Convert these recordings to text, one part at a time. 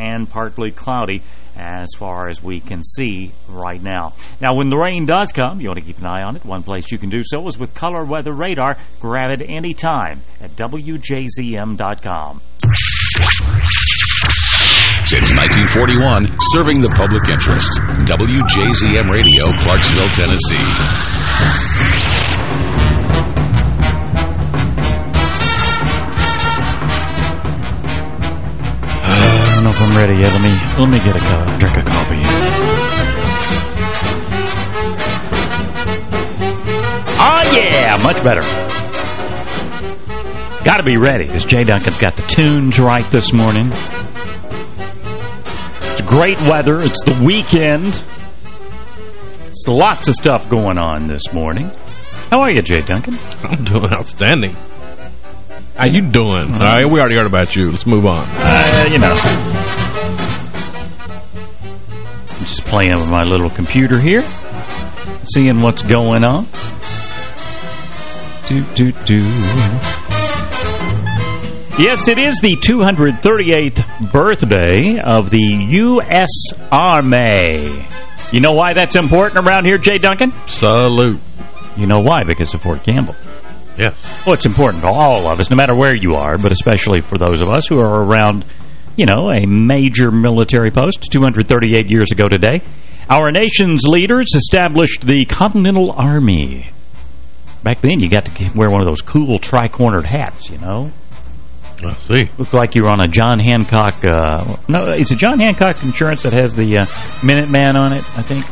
and partly cloudy as far as we can see right now. Now, when the rain does come, you want to keep an eye on it. One place you can do so is with Color Weather Radar. Grab it anytime at WJZM.com. Since 1941, serving the public interest. WJZM Radio, Clarksville, Tennessee. I'm ready yet. Let me let me get a cup, drink of coffee. Oh yeah, much better. Got to be ready because Jay Duncan's got the tunes right this morning. It's great weather. It's the weekend. It's lots of stuff going on this morning. How are you, Jay Duncan? I'm doing outstanding. How you doing? All right, we already heard about you. Let's move on. Uh, you know. Playing with my little computer here. Seeing what's going on. Do, do, do. Yes, it is the 238th birthday of the U.S. Army. You know why that's important around here, Jay Duncan? Salute. You know why? Because of Fort Campbell. Yes. Well, it's important to all of us, no matter where you are, but especially for those of us who are around, you know, a major military post 238 years ago today. Our nation's leaders established the Continental Army. Back then, you got to wear one of those cool tri-cornered hats, you know? I see. Looked like you were on a John Hancock... Uh, no, it's a John Hancock insurance that has the uh, Minuteman on it, I think.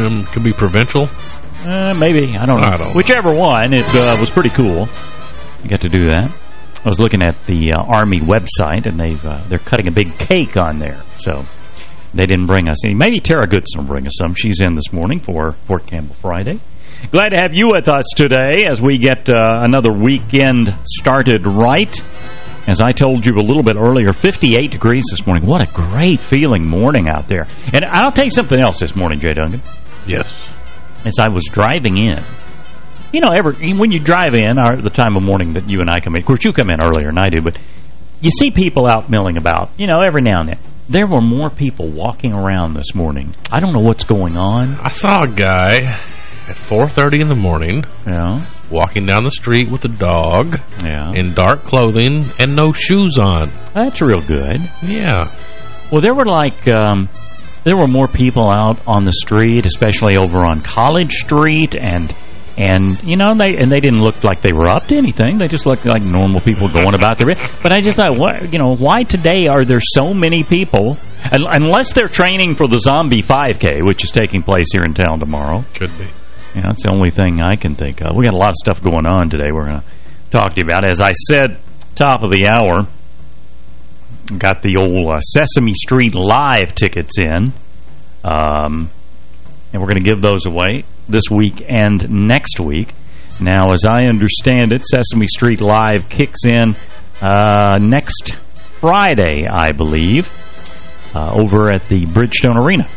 Um, could be provincial. Uh, maybe. I don't know. I don't know. Whichever one. It uh, was pretty cool. You got to do that. I was looking at the uh, Army website, and they've uh, they're cutting a big cake on there. So they didn't bring us any. Maybe Tara Goodson will bring us some. She's in this morning for Fort Campbell Friday. Glad to have you with us today as we get uh, another weekend started right. As I told you a little bit earlier, 58 degrees this morning. What a great feeling morning out there. And I'll tell you something else this morning, Jay Duncan Yes. as I was driving in. You know, ever when you drive in, or the time of morning that you and I come in, of course you come in earlier than I do, but you see people out milling about, you know, every now and then. There were more people walking around this morning. I don't know what's going on. I saw a guy at 4.30 in the morning Yeah, walking down the street with a dog yeah. in dark clothing and no shoes on. That's real good. Yeah. Well, there were like, um, there were more people out on the street, especially over on College Street and... And, you know, they and they didn't look like they were up to anything. They just looked like normal people going about their... But I just thought, what, you know, why today are there so many people, un unless they're training for the Zombie 5K, which is taking place here in town tomorrow. Could be. Yeah, that's the only thing I can think of. We got a lot of stuff going on today we're going to talk to you about. As I said, top of the hour, got the old uh, Sesame Street Live tickets in. Um, and we're going to give those away this week and next week. Now, as I understand it, Sesame Street Live kicks in uh, next Friday, I believe, uh, over at the Bridgestone Arena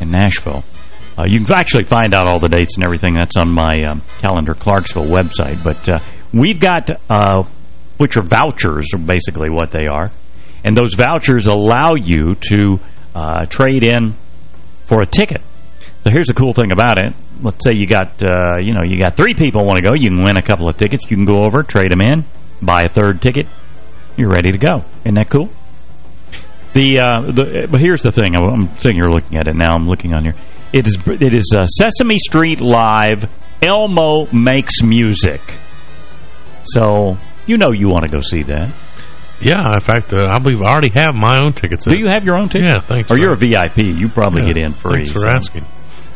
in Nashville. Uh, you can actually find out all the dates and everything. That's on my um, Calendar Clarksville website. But uh, we've got, uh, which are vouchers, basically what they are. And those vouchers allow you to uh, trade in for a ticket. So here's the cool thing about it. Let's say you got, uh, you know, you got three people want to go. You can win a couple of tickets. You can go over, trade them in, buy a third ticket. You're ready to go. Isn't that cool? The, uh, the but here's the thing. I'm sitting here looking at it now. I'm looking on here. It is it is uh, Sesame Street Live. Elmo makes music. So you know you want to go see that. Yeah, in fact, uh, I believe I already have my own tickets. Do you have your own tickets? Yeah, thanks. Or you're a VIP. You probably Yeah, get in free. Thanks for so. asking.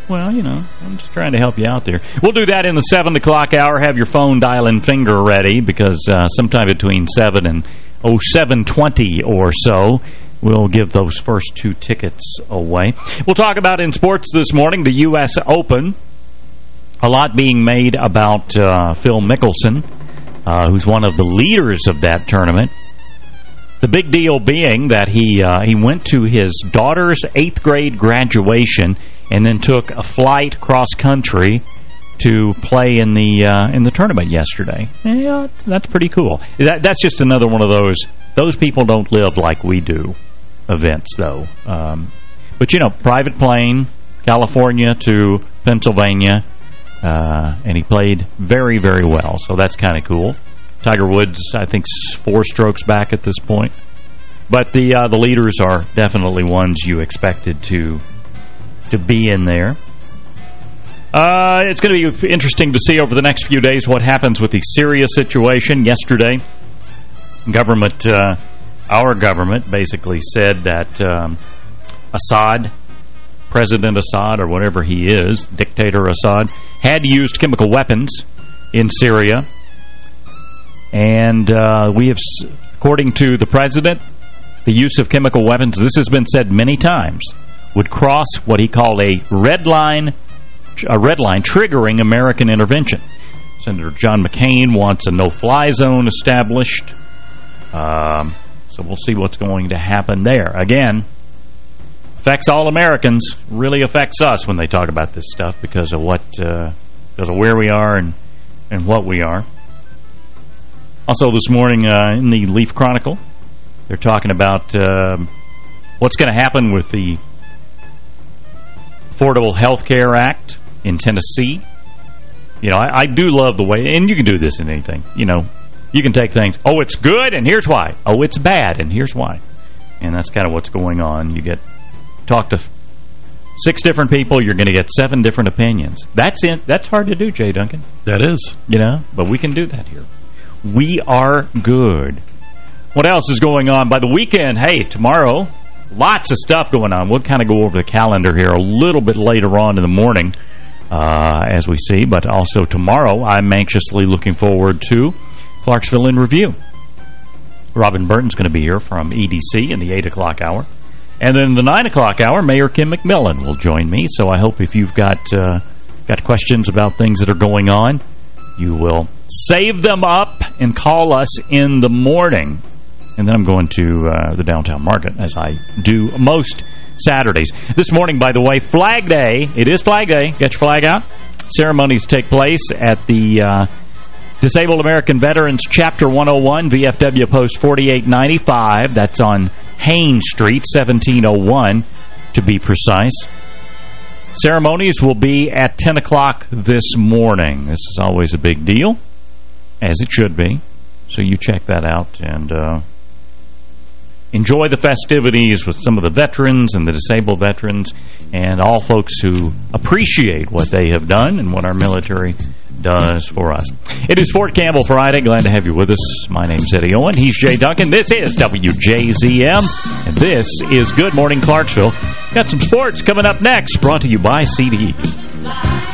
Well, you know, I'm just trying to help you out there. We'll do that in the 7 o'clock hour. Have your phone dialing finger ready because uh, sometime between 7 and oh, 7.20 or so, we'll give those first two tickets away. We'll talk about in sports this morning, the U.S. Open. A lot being made about uh, Phil Mickelson, uh, who's one of the leaders of that tournament. The big deal being that he uh, he went to his daughter's eighth grade graduation and then took a flight cross country to play in the uh, in the tournament yesterday. Yeah, that's, pretty cool. That, that's just another one of those. Those people don't live like we do. events, though. Um, but, you know, private plane, California to Pennsylvania, uh, and he played very, very well. So that's kind of cool. Tiger Woods, I think, four strokes back at this point. But the uh, the leaders are definitely ones you expected to to be in there. Uh, it's going to be interesting to see over the next few days what happens with the Syria situation. Yesterday, government, uh, our government, basically said that um, Assad, President Assad, or whatever he is, dictator Assad, had used chemical weapons in Syria. And uh, we have, according to the president, the use of chemical weapons, this has been said many times, would cross what he called a red line, a red line triggering American intervention. Senator John McCain wants a no-fly zone established. Um, so we'll see what's going to happen there. Again, affects all Americans, really affects us when they talk about this stuff because of what, uh, because of where we are and, and what we are. Also this morning uh, in the Leaf Chronicle, they're talking about uh, what's going to happen with the Affordable Health Care Act in Tennessee. You know, I, I do love the way, and you can do this in anything, you know, you can take things, oh, it's good, and here's why. Oh, it's bad, and here's why. And that's kind of what's going on. You get talk to six different people, you're going to get seven different opinions. That's it. That's hard to do, Jay Duncan. That is. You know, but we can do that here. We are good. What else is going on? By the weekend, hey, tomorrow, lots of stuff going on. We'll kind of go over the calendar here a little bit later on in the morning uh, as we see. But also tomorrow, I'm anxiously looking forward to Clarksville in Review. Robin Burton's going to be here from EDC in the 8 o'clock hour. And then the 9 o'clock hour, Mayor Kim McMillan will join me. So I hope if you've got uh, got questions about things that are going on, you will save them up and call us in the morning and then I'm going to uh, the downtown market, as I do most Saturdays. This morning, by the way, Flag Day. It is Flag Day. Get your flag out. Ceremonies take place at the uh, Disabled American Veterans Chapter 101, VFW Post 4895. That's on Haines Street, 1701, to be precise. Ceremonies will be at 10 o'clock this morning. This is always a big deal, as it should be. So you check that out and... Uh, enjoy the festivities with some of the veterans and the disabled veterans and all folks who appreciate what they have done and what our military does for us. It is Fort Campbell Friday. Glad to have you with us. My name's Eddie Owen. He's Jay Duncan. This is WJZM, and this is Good Morning Clarksville. Got some sports coming up next, brought to you by CDE.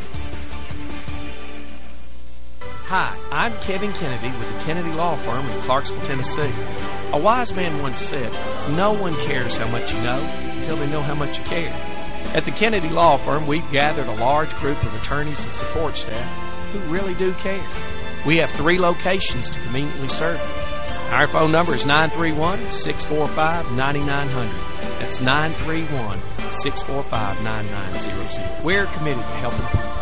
Hi, I'm Kevin Kennedy with the Kennedy Law Firm in Clarksville, Tennessee. A wise man once said, no one cares how much you know until they know how much you care. At the Kennedy Law Firm, we've gathered a large group of attorneys and support staff who really do care. We have three locations to conveniently serve you. Our phone number is 931-645-9900. That's 931-645-9900. We're committed to helping people.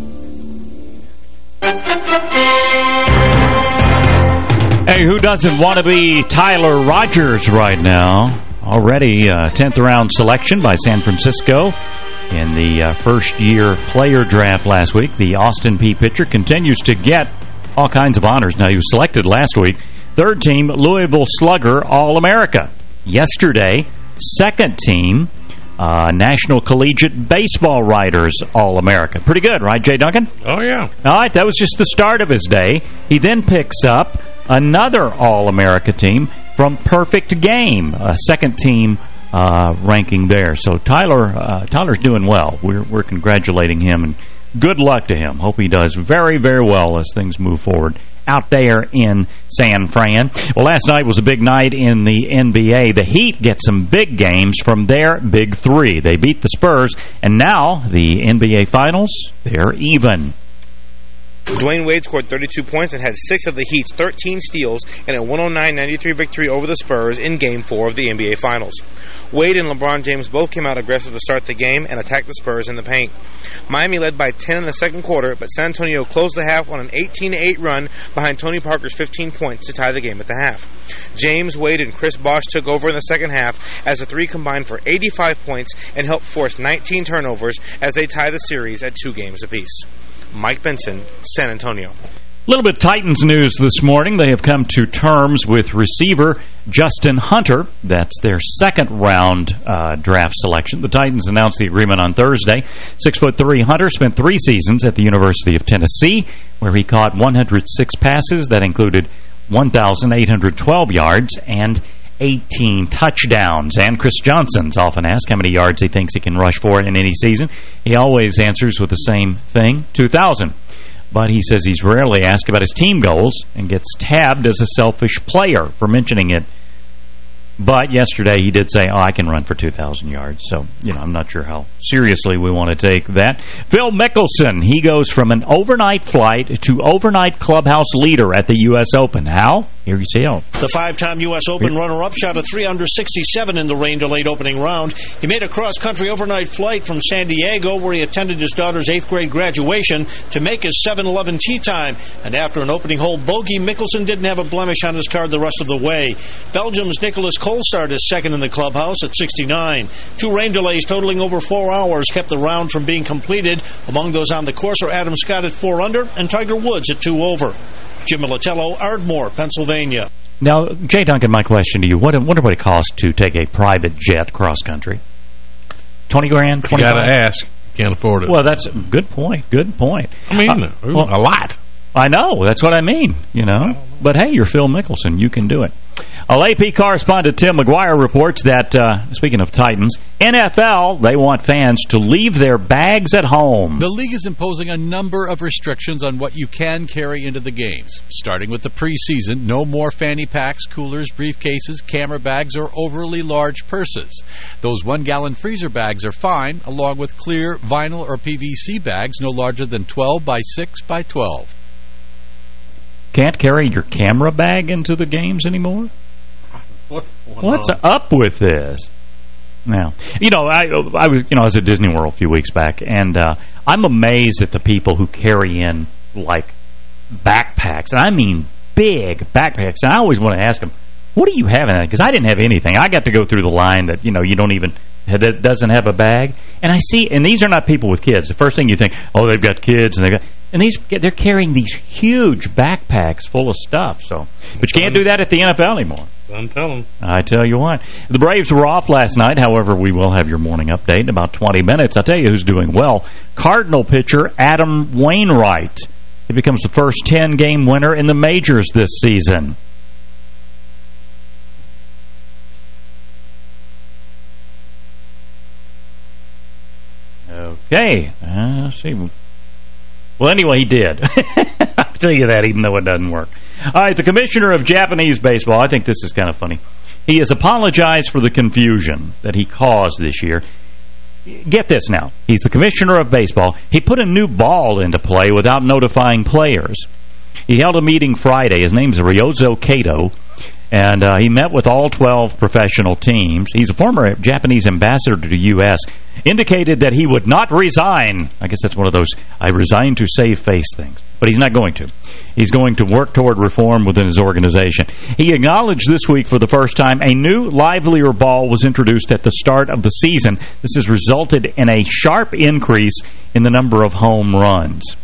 Hey, who doesn't want to be Tyler Rogers right now? Already 10th uh, round selection by San Francisco in the uh, first year player draft last week. The Austin Peay pitcher continues to get all kinds of honors. Now, he was selected last week. Third team, Louisville Slugger All-America. Yesterday, second team, uh, National Collegiate Baseball Writers All-America. Pretty good, right, Jay Duncan? Oh, yeah. All right, that was just the start of his day. He then picks up another All-America team from Perfect Game, a second team uh, ranking there. So Tyler uh, Tyler's doing well. We're, we're congratulating him, and good luck to him. Hope he does very, very well as things move forward out there in San Fran. Well, last night was a big night in the NBA. The Heat get some big games from their big three. They beat the Spurs, and now the NBA Finals, they're even. Dwyane Wade scored 32 points and had six of the Heat's 13 steals in a 109-93 victory over the Spurs in Game 4 of the NBA Finals. Wade and LeBron James both came out aggressive to start the game and attacked the Spurs in the paint. Miami led by 10 in the second quarter, but San Antonio closed the half on an 18-8 run behind Tony Parker's 15 points to tie the game at the half. James, Wade, and Chris Bosh took over in the second half as the three combined for 85 points and helped force 19 turnovers as they tie the series at two games apiece. Mike Benson, San Antonio. A little bit Titans news this morning. They have come to terms with receiver Justin Hunter. That's their second round uh, draft selection. The Titans announced the agreement on Thursday. Six foot three Hunter spent three seasons at the University of Tennessee, where he caught 106 passes. That included 1,812 yards and 18 touchdowns. And Chris Johnson's often asked how many yards he thinks he can rush for in any season. He always answers with the same thing, 2,000. But he says he's rarely asked about his team goals and gets tabbed as a selfish player for mentioning it but yesterday he did say, oh, I can run for 2,000 yards. So, you know, I'm not sure how seriously we want to take that. Phil Mickelson, he goes from an overnight flight to overnight clubhouse leader at the U.S. Open. How? Here you see how. The five-time U.S. Open runner-up shot a 3 under 67 in the rain-delayed opening round. He made a cross-country overnight flight from San Diego, where he attended his daughter's eighth-grade graduation, to make his 7-11 tee time. And after an opening hole bogey, Mickelson didn't have a blemish on his card the rest of the way. Belgium's Nicholas Cole started second in the clubhouse at 69. Two rain delays totaling over four hours kept the round from being completed. Among those on the course are Adam Scott at four under and Tiger Woods at two over. Jim Militello, Ardmore, Pennsylvania. Now, Jay Duncan, my question to you, what, what would it cost to take a private jet cross-country? 20 grand? 25? You got to ask. Can't afford it. Well, that's a good point. Good point. I mean, uh, well, a lot. I know. That's what I mean, you know. But, hey, you're Phil Mickelson. You can do it. Well, AP correspondent Tim McGuire reports that, uh, speaking of Titans, NFL, they want fans to leave their bags at home. The league is imposing a number of restrictions on what you can carry into the games. Starting with the preseason, no more fanny packs, coolers, briefcases, camera bags, or overly large purses. Those one-gallon freezer bags are fine, along with clear vinyl or PVC bags no larger than 12 by 6 by 12. Can't carry your camera bag into the games anymore? What's up with this? Now, you know, I I was you know I was at Disney World a few weeks back, and uh, I'm amazed at the people who carry in like backpacks, and I mean big backpacks. And I always want to ask them, "What do you have in that?" Because I didn't have anything. I got to go through the line that you know you don't even that doesn't have a bag, and I see, and these are not people with kids. The first thing you think, oh, they've got kids, and they've got, and these they're carrying these huge backpacks full of stuff. So, but you can't do that at the NFL anymore. I'm telling. I tell you what. The Braves were off last night. However, we will have your morning update in about 20 minutes. I'll tell you who's doing well. Cardinal pitcher Adam Wainwright. He becomes the first 10-game winner in the majors this season. Okay. Uh, let's see. Well, anyway, he did. I'll tell you that, even though it doesn't work. All right, the commissioner of Japanese baseball, I think this is kind of funny. He has apologized for the confusion that he caused this year. Get this now. He's the commissioner of baseball. He put a new ball into play without notifying players. He held a meeting Friday. His name's Ryozo Kato. And uh, he met with all 12 professional teams. He's a former Japanese ambassador to the U.S. Indicated that he would not resign. I guess that's one of those I resign to save face things. But he's not going to. He's going to work toward reform within his organization. He acknowledged this week for the first time a new livelier ball was introduced at the start of the season. This has resulted in a sharp increase in the number of home runs.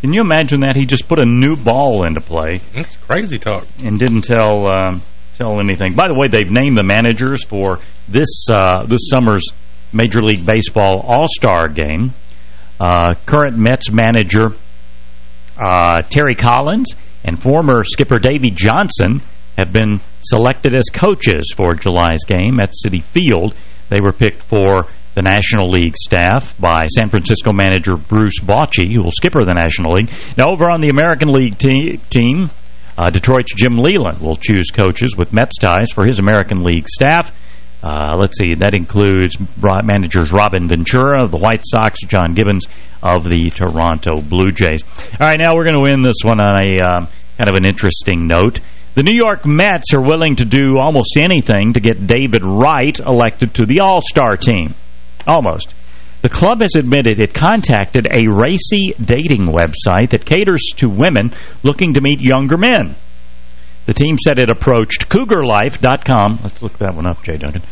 Can you imagine that? He just put a new ball into play. That's crazy talk. And didn't tell um, tell anything. By the way, they've named the managers for this uh, this summer's Major League Baseball All-Star game. Uh, current Mets manager uh, Terry Collins and former skipper Davey Johnson have been selected as coaches for July's game at Citi Field. They were picked for the National League staff by San Francisco manager Bruce Bochy, who will skipper the National League. Now, over on the American League te team, uh, Detroit's Jim Leyland will choose coaches with Mets ties for his American League staff. Uh, let's see, that includes managers Robin Ventura of the White Sox, John Gibbons of the Toronto Blue Jays. All right, now we're going to end this one on a um, kind of an interesting note. The New York Mets are willing to do almost anything to get David Wright elected to the All-Star team. Almost. The club has admitted it contacted a racy dating website that caters to women looking to meet younger men. The team said it approached CougarLife.com, let's look that one up, Jay Duncan,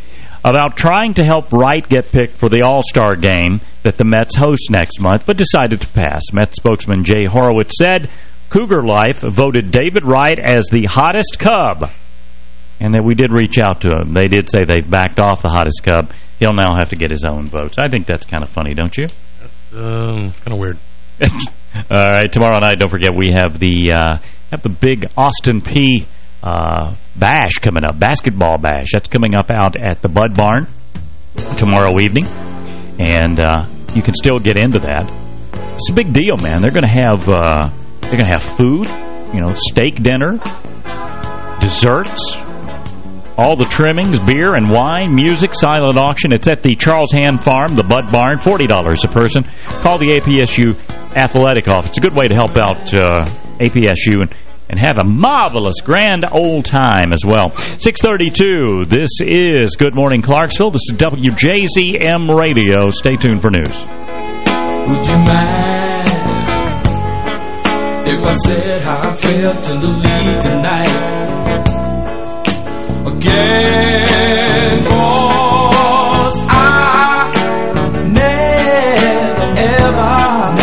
about trying to help Wright get picked for the All-Star game that the Mets host next month, but decided to pass. Mets spokesman Jay Horowitz said Cougar Life voted David Wright as the hottest Cub, and that we did reach out to him. They did say they've backed off the hottest Cub. He'll now have to get his own votes. I think that's kind of funny, don't you? That's um, kind of weird. All right, tomorrow night, don't forget, we have the uh, have the big Austin Peay uh, bash coming up, basketball bash. That's coming up out at the Bud Barn tomorrow evening, and uh, you can still get into that. It's a big deal, man. They're going to have uh, they're going to have food, you know, steak dinner, desserts, all the trimmings, beer and wine, music, silent auction. It's at the Charles Hand Farm, the Bud Barn, $40 a person. Call the APSU Athletic Office. It's a good way to help out uh, APSU and, and have a marvelous grand old time as well. 632, this is Good Morning Clarksville. This is WJZM Radio. Stay tuned for news. Would you mind if I said how I felt in the lead tonight? I never ever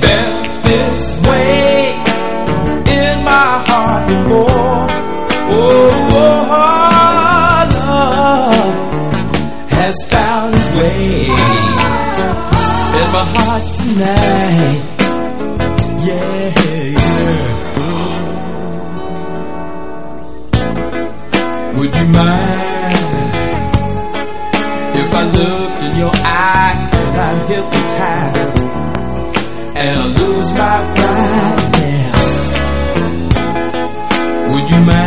felt this way in my heart before. Oh, oh love has found its way in my heart tonight. Would you mind if I looked in your eyes and I'm hypnotized and I lose my pride now? Would you mind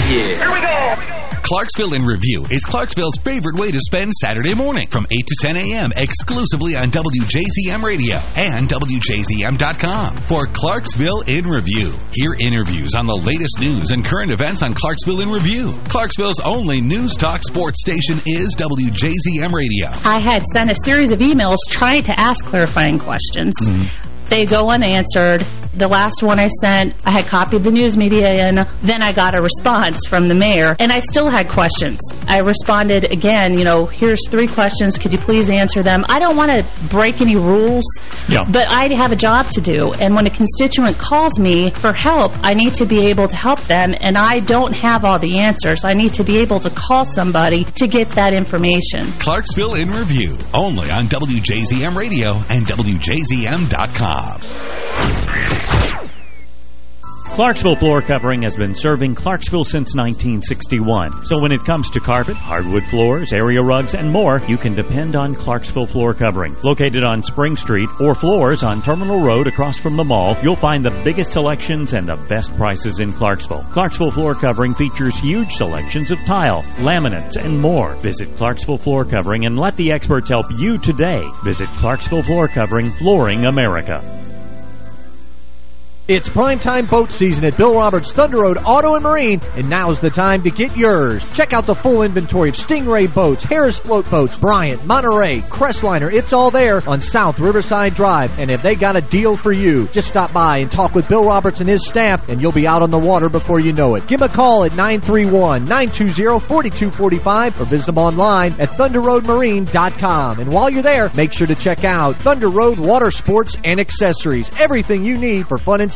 go? Yeah. Here we go. Clarksville in Review is Clarksville's favorite way to spend Saturday morning from 8 to 10 a.m. exclusively on WJZM Radio and WJZM.com for Clarksville in Review. Hear interviews on the latest news and current events on Clarksville in Review. Clarksville's only news talk sports station is WJZM Radio. I had sent a series of emails trying to ask clarifying questions. Mm-hmm. They go unanswered. The last one I sent, I had copied the news media in. Then I got a response from the mayor, and I still had questions. I responded again, you know, here's three questions. Could you please answer them? I don't want to break any rules, Yeah. but I have a job to do. And when a constituent calls me for help, I need to be able to help them, and I don't have all the answers. I need to be able to call somebody to get that information. Clarksville in Review, only on WJZM Radio and WJZM.com job. Clarksville Floor Covering has been serving Clarksville since 1961. So when it comes to carpet, hardwood floors, area rugs, and more, you can depend on Clarksville Floor Covering. Located on Spring Street or floors on Terminal Road across from the mall, you'll find the biggest selections and the best prices in Clarksville. Clarksville Floor Covering features huge selections of tile, laminates, and more. Visit Clarksville Floor Covering and let the experts help you today. Visit Clarksville Floor Covering, Flooring America. It's primetime boat season at Bill Roberts Thunder Road Auto and Marine, and now's the time to get yours. Check out the full inventory of Stingray boats, Harris float boats, Bryant, Monterey, Crestliner. It's all there on South Riverside Drive, and if they got a deal for you, just stop by and talk with Bill Roberts and his staff, and you'll be out on the water before you know it. Give a call at 931-920-4245 or visit them online at thunderroadmarine.com. And while you're there, make sure to check out Thunder Road Water Sports and Accessories. Everything you need for fun and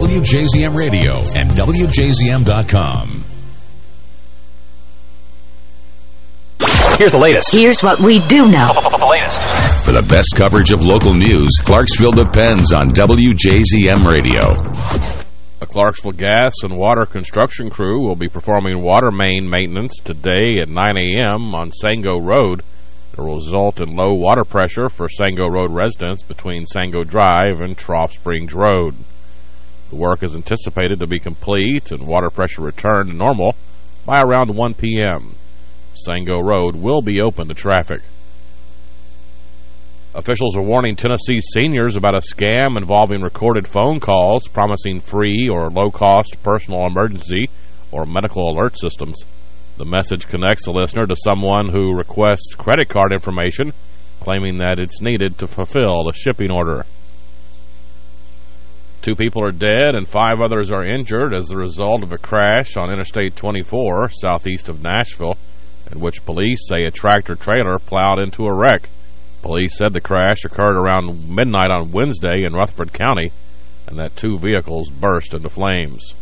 Radio and WJZM.com. Here's the latest. Here's what we do know. The latest. For the best coverage of local news, Clarksville depends on WJZM Radio. A Clarksville gas and water construction crew will be performing water main maintenance today at 9 a.m. on Sango Road. It will result in low water pressure for Sango Road residents between Sango Drive and Trough Springs Road. The work is anticipated to be complete and water pressure return to normal by around 1 p.m. Sango Road will be open to traffic. Officials are warning Tennessee seniors about a scam involving recorded phone calls promising free or low-cost personal emergency or medical alert systems. The message connects the listener to someone who requests credit card information, claiming that it's needed to fulfill a shipping order. Two people are dead and five others are injured as a result of a crash on Interstate 24 southeast of Nashville in which police say a tractor-trailer plowed into a wreck. Police said the crash occurred around midnight on Wednesday in Rutherford County and that two vehicles burst into flames.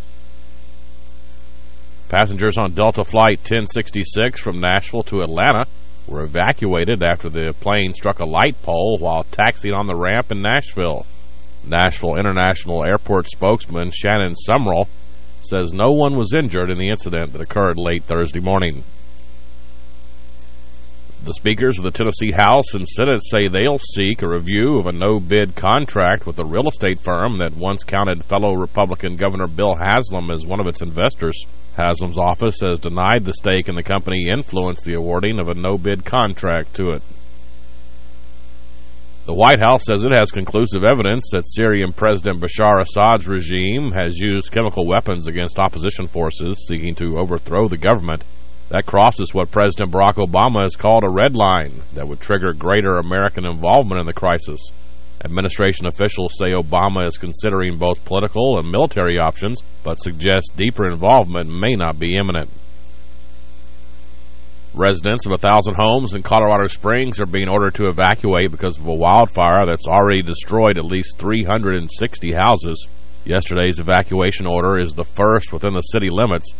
Passengers on Delta Flight 1066 from Nashville to Atlanta were evacuated after the plane struck a light pole while taxiing on the ramp in Nashville. Nashville International Airport spokesman Shannon Sumrall says no one was injured in the incident that occurred late Thursday morning. The speakers of the Tennessee House and Senate say they'll seek a review of a no-bid contract with a real estate firm that once counted fellow Republican Governor Bill Haslam as one of its investors. Haslam's office has denied the stake in the company influenced the awarding of a no-bid contract to it. The White House says it has conclusive evidence that Syrian President Bashar Assad's regime has used chemical weapons against opposition forces seeking to overthrow the government. That crosses what President Barack Obama has called a red line that would trigger greater American involvement in the crisis. Administration officials say Obama is considering both political and military options, but suggest deeper involvement may not be imminent. Residents of a thousand homes in Colorado Springs are being ordered to evacuate because of a wildfire that's already destroyed at least 360 houses. Yesterday's evacuation order is the first within the city limits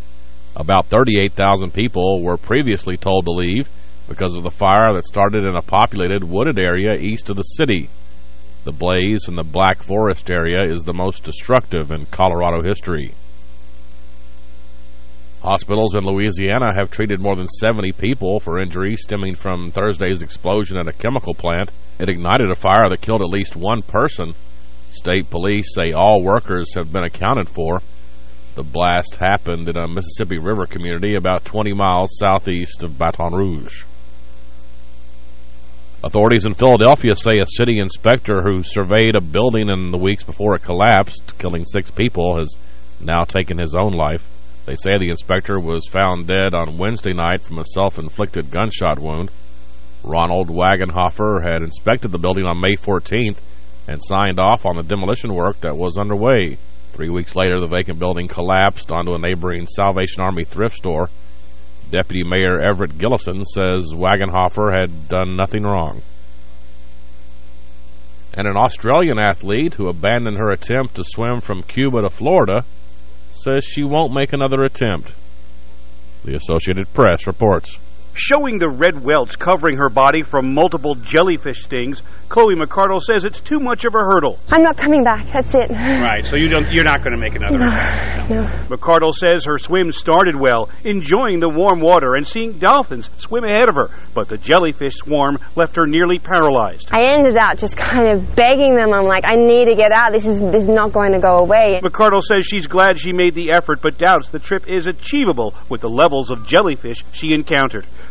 about 38,000 people were previously told to leave because of the fire that started in a populated wooded area east of the city. The blaze in the Black Forest area is the most destructive in Colorado history. Hospitals in Louisiana have treated more than 70 people for injuries stemming from Thursday's explosion at a chemical plant. It ignited a fire that killed at least one person. State police say all workers have been accounted for. The blast happened in a Mississippi River community about 20 miles southeast of Baton Rouge. Authorities in Philadelphia say a city inspector who surveyed a building in the weeks before it collapsed, killing six people, has now taken his own life. They say the inspector was found dead on Wednesday night from a self-inflicted gunshot wound. Ronald Wagenhoffer had inspected the building on May 14th and signed off on the demolition work that was underway. Three weeks later, the vacant building collapsed onto a neighboring Salvation Army thrift store. Deputy Mayor Everett Gillison says Wagenhoffer had done nothing wrong. And an Australian athlete who abandoned her attempt to swim from Cuba to Florida says she won't make another attempt. The Associated Press reports. Showing the red welts covering her body from multiple jellyfish stings, Chloe McCardle says it's too much of a hurdle. I'm not coming back. That's it. Right, so you don't, you're not going to make another No, attempt. no. McCardle says her swim started well, enjoying the warm water and seeing dolphins swim ahead of her, but the jellyfish swarm left her nearly paralyzed. I ended up just kind of begging them. I'm like, I need to get out. This is this is not going to go away. McCardle says she's glad she made the effort, but doubts the trip is achievable with the levels of jellyfish she encountered.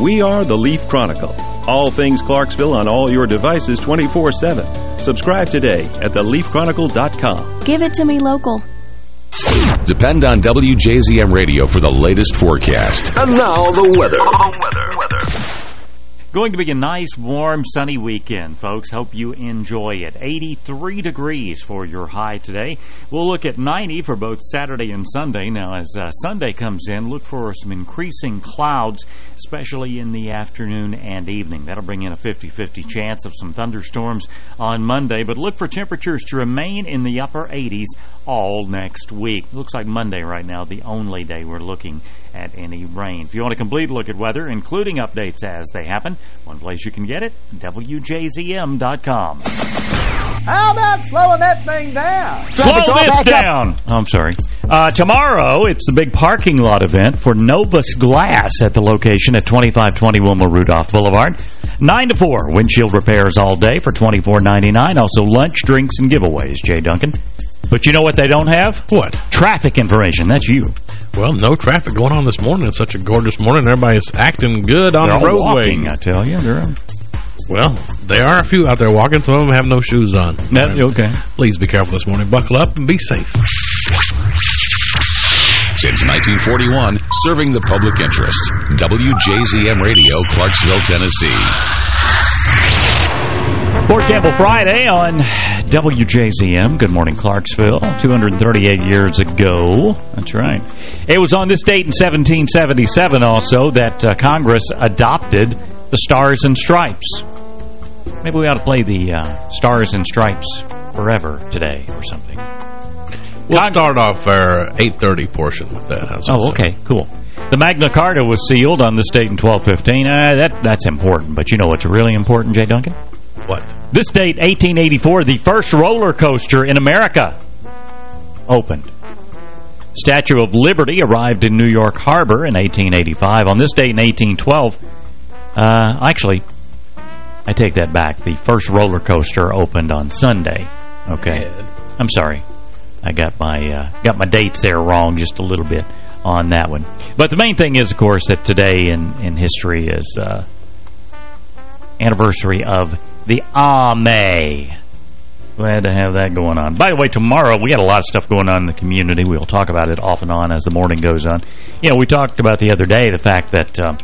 We are the Leaf Chronicle. All things Clarksville on all your devices 24-7. Subscribe today at theleafchronicle.com. Give it to me local. Depend on WJZM Radio for the latest forecast. And now the weather. weather. Weather. Going to be a nice, warm, sunny weekend, folks. Hope you enjoy it. 83 degrees for your high today. We'll look at 90 for both Saturday and Sunday. Now, as uh, Sunday comes in, look for some increasing clouds, especially in the afternoon and evening. That'll bring in a 50-50 chance of some thunderstorms on Monday, but look for temperatures to remain in the upper 80s all next week. Looks like Monday right now, the only day we're looking at any rain. If you want a complete look at weather, including updates as they happen, one place you can get it, WJZM.com. How about slowing that thing down? Slow this down! Oh, I'm sorry. Uh, tomorrow, it's the big parking lot event for Novus Glass at the location at 2520 Wilma Rudolph Boulevard. 9 to 4, windshield repairs all day for $24.99. Also lunch, drinks, and giveaways, Jay Duncan. But you know what they don't have? What? Traffic information. That's you. Well, no traffic going on this morning. It's such a gorgeous morning. Everybody's acting good on They're the roadway. Walking, I tell you. They're well, there are a few out there walking. Some of them have no shoes on. That, okay. Please be careful this morning. Buckle up and be safe. Since 1941, serving the public interest. WJZM Radio, Clarksville, Tennessee. Fort Campbell Friday on WJZM. Good morning, Clarksville. 238 years ago. That's right. It was on this date in 1777 also that uh, Congress adopted the Stars and Stripes. Maybe we ought to play the uh, Stars and Stripes forever today or something. We'll Con start off our 8.30 portion with that. oh, okay, cool. The Magna Carta was sealed on this date in 1215. Uh, that, that's important, but you know what's really important, Jay Duncan? What? This date, 1884, the first roller coaster in America opened. Statue of Liberty arrived in New York Harbor in 1885. On this date in 1812, uh, actually, I take that back. The first roller coaster opened on Sunday. Okay. I'm sorry. I got my uh, got my dates there wrong just a little bit on that one. But the main thing is, of course, that today in, in history is uh, anniversary of the Army. Glad to have that going on. By the way, tomorrow we got a lot of stuff going on in the community. We'll talk about it off and on as the morning goes on. You know, we talked about the other day the fact that uh,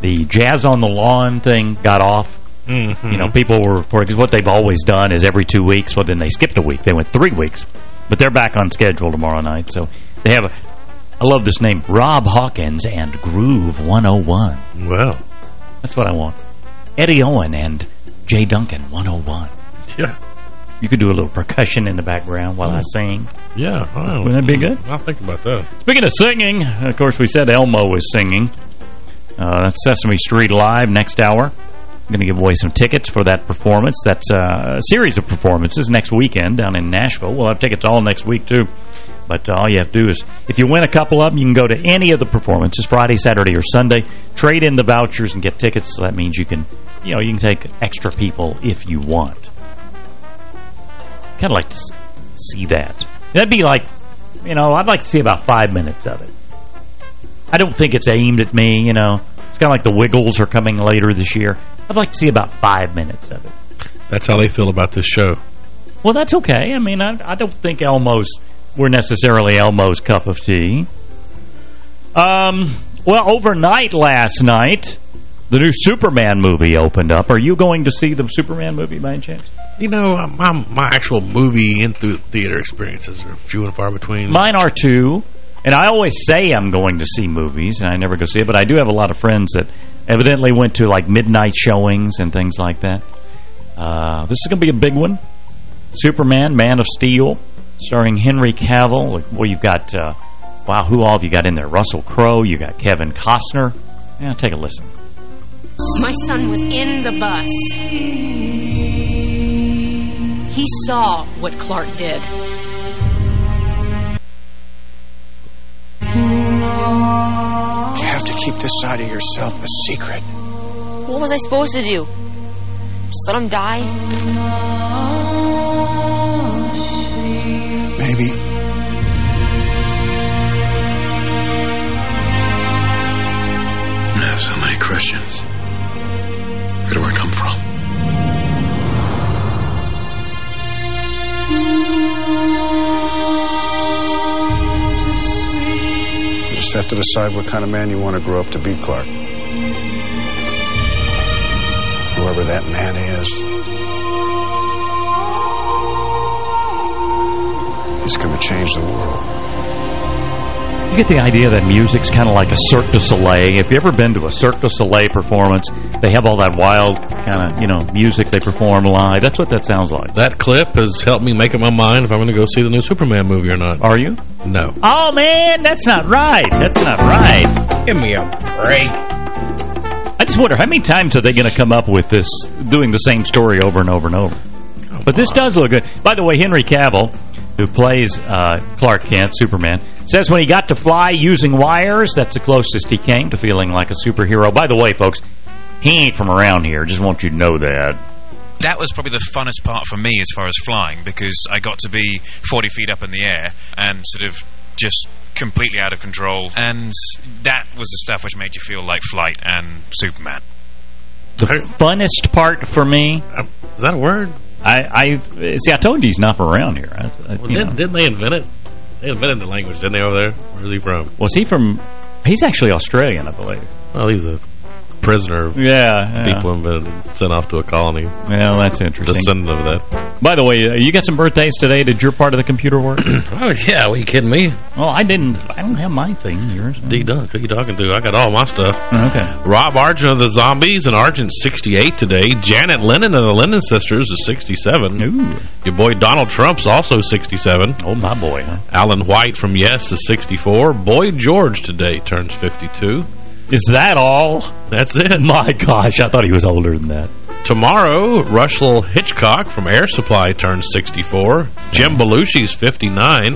the Jazz on the Lawn thing got off. Mm -hmm. You know, people were, for because what they've always done is every two weeks, well, then they skipped a week. They went three weeks. But they're back on schedule tomorrow night. So they have, a, I love this name, Rob Hawkins and Groove 101. Well. That's what I want. Eddie Owen and Jay Duncan 101. Yeah. You could do a little percussion in the background while oh. I sing. Yeah. Wouldn't that be good? I'll think about that. Speaking of singing, of course, we said Elmo was singing. Uh, that's Sesame Street Live next hour. I'm going to give away some tickets for that performance. That's uh, a series of performances next weekend down in Nashville. We'll have tickets all next week, too. But uh, all you have to do is, if you win a couple of them, you can go to any of the performances, Friday, Saturday, or Sunday, trade in the vouchers and get tickets. So that means you can, you know, you can take extra people if you want. Kind of like to see that. That'd be like, you know, I'd like to see about five minutes of it. I don't think it's aimed at me, you know. It's kind of like the Wiggles are coming later this year. I'd like to see about five minutes of it. That's how they feel about this show. Well, that's okay. I mean, I, I don't think Elmo's were necessarily Elmo's cup of tea. Um, well, overnight last night, the new Superman movie opened up. Are you going to see the Superman movie by any chance? You know, my, my actual movie into theater experiences are few and far between. Mine are too. And I always say I'm going to see movies, and I never go see it, but I do have a lot of friends that evidently went to, like, midnight showings and things like that. Uh, this is going to be a big one. Superman, Man of Steel starring Henry Cavill. Well, you've got, uh, wow, who all have you got in there? Russell Crowe, you got Kevin Costner. Yeah, take a listen. My son was in the bus. He saw what Clark did. You have to keep this side of yourself a secret. What was I supposed to do? Just let him die? Maybe to decide what kind of man you want to grow up to be, Clark. Whoever that man is, he's going to change the world. You get the idea that music's kind of like a Cirque du Soleil. If you've ever been to a Cirque du Soleil performance, they have all that wild kind of, you know, music they perform live. That's what that sounds like. That clip has helped me make up my mind if I'm going to go see the new Superman movie or not. Are you? No. Oh, man, that's not right. That's not right. Give me a break. I just wonder, how many times are they going to come up with this, doing the same story over and over and over? but this does look good. By the way, Henry Cavill, who plays uh, Clark Kent, Superman, says when he got to fly using wires, that's the closest he came to feeling like a superhero. By the way, folks, he ain't from around here. Just want you to know that. That was probably the funnest part for me as far as flying because I got to be 40 feet up in the air and sort of just completely out of control. And that was the stuff which made you feel like Flight and Superman. The funnest part for me... Uh, is that a word? I, I See, I told you he's not from around here. I, I, Well, didn't, didn't they invent it? They invented the language, didn't they, over there? Where's he from? Was he from... He's actually Australian, I believe. Well, he's a prisoner of Yeah, yeah. people invented and sent off to a colony. Well, that's interesting. Descendant of that. By the way, uh, you got some birthdays today. Did your part of the computer work? oh, yeah. Are you kidding me? Well, I didn't. I don't have my thing. Yours. D-Dunk, who you talking to? I got all my stuff. Okay. Rod Argent of the Zombies and Argent's 68 today. Janet Lennon of the Lennon Sisters is 67. Ooh. Your boy Donald Trump's also 67. Oh, my boy, huh? Alan White from Yes is 64. Boy George today turns 52. Is that all? That's it. My gosh, I thought he was older than that. Tomorrow, Russell Hitchcock from Air Supply turns 64. Jim Belushi's 59.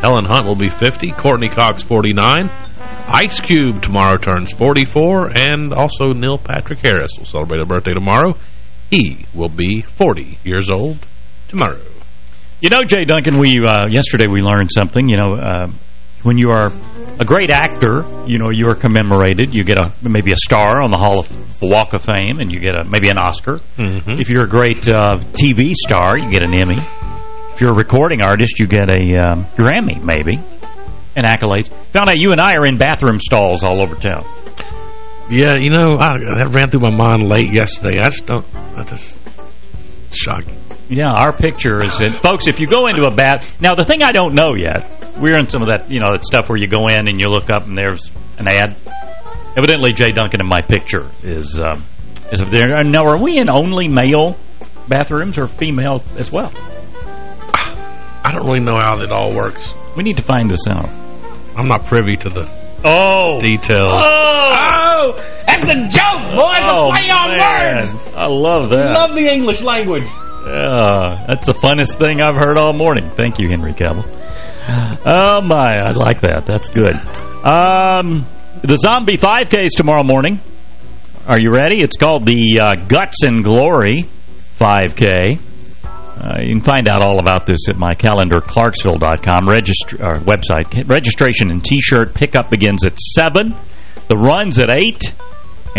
Helen Hunt will be 50. Courteney Cox 49. Ice Cube tomorrow turns 44. And also Neil Patrick Harris will celebrate a birthday tomorrow. He will be 40 years old tomorrow. You know, Jay Duncan, we uh, yesterday we learned something. You know, uh, when you are a great actor, you know, you are commemorated. You get a maybe a star on the Hall of Walk of Fame, and you get a maybe an Oscar. Mm-hmm. If you're a great uh, TV star, you get an Emmy. If you're a recording artist, you get a um, Grammy, maybe, and accolades. Found out you and I are in bathroom stalls all over town. Yeah, you know, I, that ran through my mind late yesterday. I just don't... I just... Shocking. Yeah, our picture is in. Folks, if you go into a bath... Now, the thing I don't know yet, we're in some of that, you know, that stuff where you go in and you look up and there's an ad. Evidently, Jay Duncan in my picture is um, is there. Now, are we in only male bathrooms or female as well? I don't really know how it all works. We need to find this out. I'm not privy to the oh details. Oh! That's a joke, boy. It's Oh, a play on man. words. I love that. Love the English language. Yeah, that's the funnest thing I've heard all morning. Thank you, Henry Cavill. Oh, my. I like that. That's good. Um, the Zombie 5K is tomorrow morning. Are you ready? It's called the uh, Guts and Glory 5K. Uh, you can find out all about this at my calendar, clarksville.com registr uh, website. Registration and T-shirt pickup begins at 7. The run's at 8.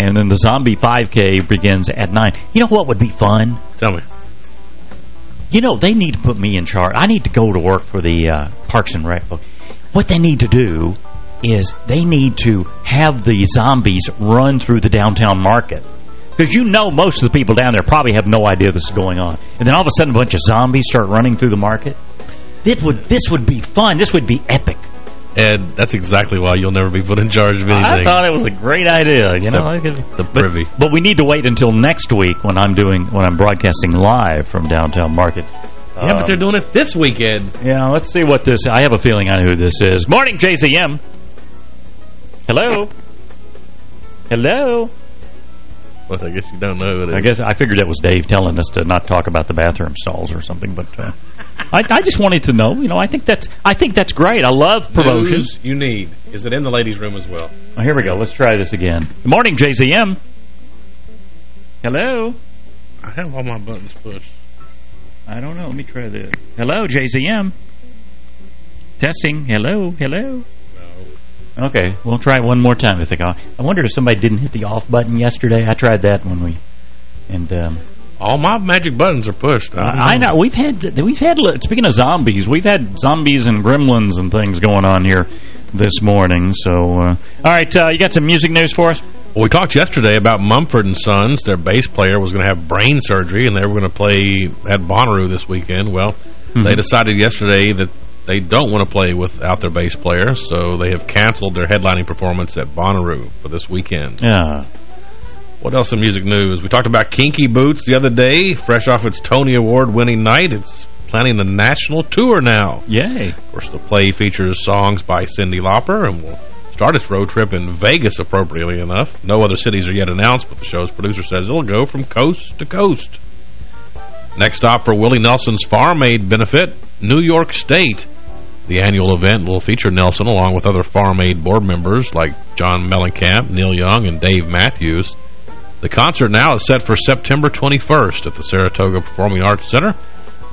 And then the Zombie 5K begins at 9. You know what would be fun? Tell me. You know, they need to put me in charge. I need to go to work for the uh, Parks and Rec. What they need to do is they need to have the zombies run through the downtown market. Because you know most of the people down there probably have no idea this is going on. And then all of a sudden a bunch of zombies start running through the market. It would, this would be fun. This would be epic. Ed, that's exactly why you'll never be put in charge of anything. I thought it was a great idea. You know, the, the privy. But, but we need to wait until next week when I'm doing when I'm broadcasting live from downtown market. Yeah, but they're doing it this weekend. Yeah, let's see what this... I have a feeling I know who this is. Morning, JZM. Hello? Hello? Well, I guess you don't know who. I guess I figured that was Dave telling us to not talk about the bathroom stalls or something, but uh, I, I just wanted to know. You know, I think that's I think that's great. I love promotions. News you need. Is it in the ladies' room as well? Oh, here we go. Let's try this again. Good morning, JZM. Hello? I have all my buttons pushed. I don't know. Let me try this. Hello, JZM. Testing. Hello, hello. Okay, we'll try it one more time. I think. I wonder if somebody didn't hit the off button yesterday. I tried that when we, and um, All my magic buttons are pushed. I, I know. We've had, we've had, speaking of zombies, we've had zombies and gremlins and things going on here this morning. So, uh, all right, uh, you got some music news for us? Well, we talked yesterday about Mumford and Sons. Their bass player was going to have brain surgery, and they were going to play at Bonnaroo this weekend. Well, mm -hmm. they decided yesterday that they don't want to play without their bass player, so they have canceled their headlining performance at Bonnaroo for this weekend. Yeah. What else in music news? We talked about Kinky Boots the other day, fresh off its Tony Award-winning night. It's planning a national tour now. Yay. Of course, the play features songs by Cyndi Lauper, and will start its road trip in Vegas, appropriately enough. No other cities are yet announced, but the show's producer says it'll go from coast to coast. Next stop for Willie Nelson's Farm Aid benefit, New York State. The annual event will feature Nelson along with other Farm Aid board members like John Mellencamp, Neil Young, and Dave Matthews. The concert now is set for September 21st at the Saratoga Performing Arts Center.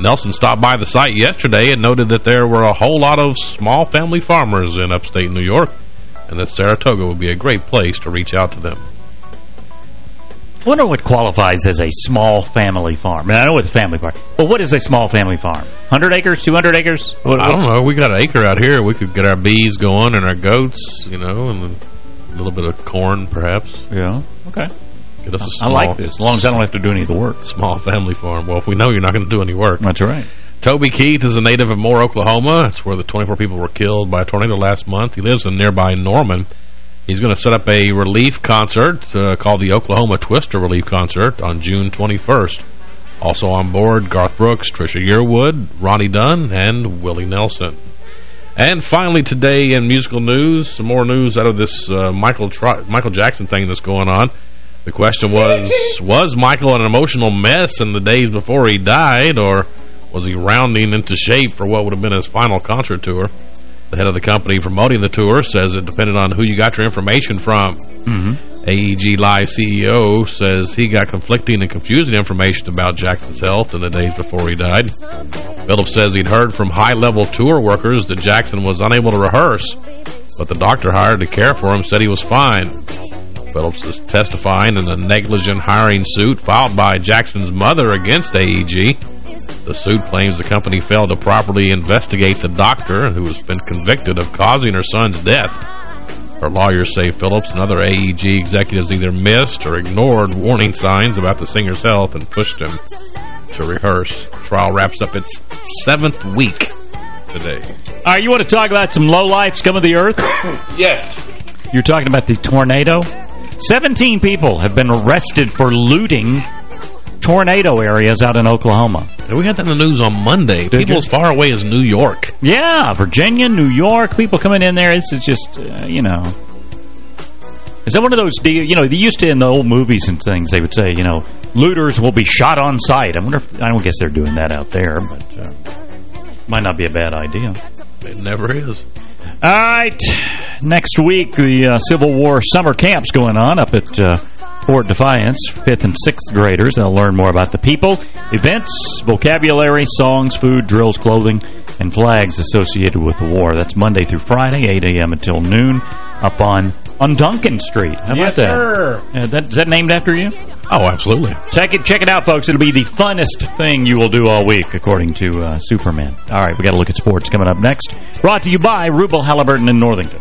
Nelson stopped by the site yesterday and noted that there were a whole lot of small family farmers in upstate New York and that Saratoga would be a great place to reach out to them. I wonder what qualifies as a small family farm. I, mean, I know what a family farm, but what is a small family farm? 100 acres, 200 acres? What, I don't know. We got an acre out here. We could get our bees going and our goats, you know, and a little bit of corn, perhaps. Yeah. Okay. Get us a small, I like this, as long as I don't have to do any of the work. Small family farm. Well, if we know you're not going to do any work. That's right. Toby Keith is a native of Moore, Oklahoma. That's where the 24 people were killed by a tornado last month. He lives in nearby Norman. He's going to set up a relief concert uh, called the Oklahoma Twister Relief Concert on June 21st. Also on board, Garth Brooks, Trisha Yearwood, Ronnie Dunn, and Willie Nelson. And finally today in musical news, some more news out of this uh, Michael Michael Jackson thing that's going on. The question was, was Michael an emotional mess in the days before he died, or was he rounding into shape for what would have been his final concert tour? The head of the company promoting the tour says it depended on who you got your information from. Mm -hmm. AEG Live CEO says he got conflicting and confusing information about Jackson's health in the days before he died. Phillips says he'd heard from high-level tour workers that Jackson was unable to rehearse, but the doctor hired to care for him said he was fine. Phillips is testifying in a negligent hiring suit filed by Jackson's mother against AEG. The suit claims the company failed to properly investigate the doctor who has been convicted of causing her son's death. Her lawyers say Phillips and other AEG executives either missed or ignored warning signs about the singer's health and pushed him to rehearse. The trial wraps up its seventh week today. All right, you want to talk about some low-life scum of the earth? yes. You're talking about the tornado? 17 people have been arrested for looting tornado areas out in Oklahoma. We had that in the news on Monday. Did People you? as far away as New York. Yeah, Virginia, New York, people coming in there. This is just, uh, you know... Is that one of those, you know, they used to in the old movies and things, they would say, you know, looters will be shot on sight. I wonder if, I don't guess they're doing that out there, but uh, might not be a bad idea. It never is. All right. Next week, the uh, Civil War summer camp's going on up at uh, Fort Defiance. Fifth and sixth graders. They'll learn more about the people, events, vocabulary, songs, food, drills, clothing, and flags associated with the war. That's Monday through Friday, 8 a.m. until noon, up on on Duncan Street. How yes, about that? Sir. Uh, that? Is that named after you? Oh, absolutely. Check it, check it out, folks. It'll be the funnest thing you will do all week, according to uh, Superman. All right, we got to look at sports coming up next. Brought to you by Rubel Halliburton in Northington.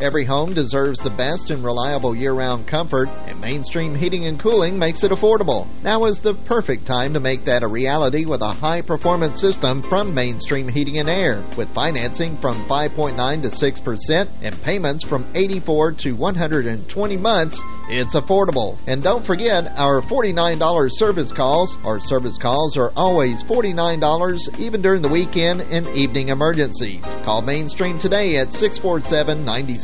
Every home deserves the best and reliable year-round comfort, and Mainstream Heating and Cooling makes it affordable. Now is the perfect time to make that a reality with a high-performance system from Mainstream Heating and Air, with financing from 5.9% to 6% and payments from 84 to 120 months. It's affordable. And don't forget our $49 service calls. Our service calls are always $49 even during the weekend and evening emergencies. Call Mainstream today at 647-96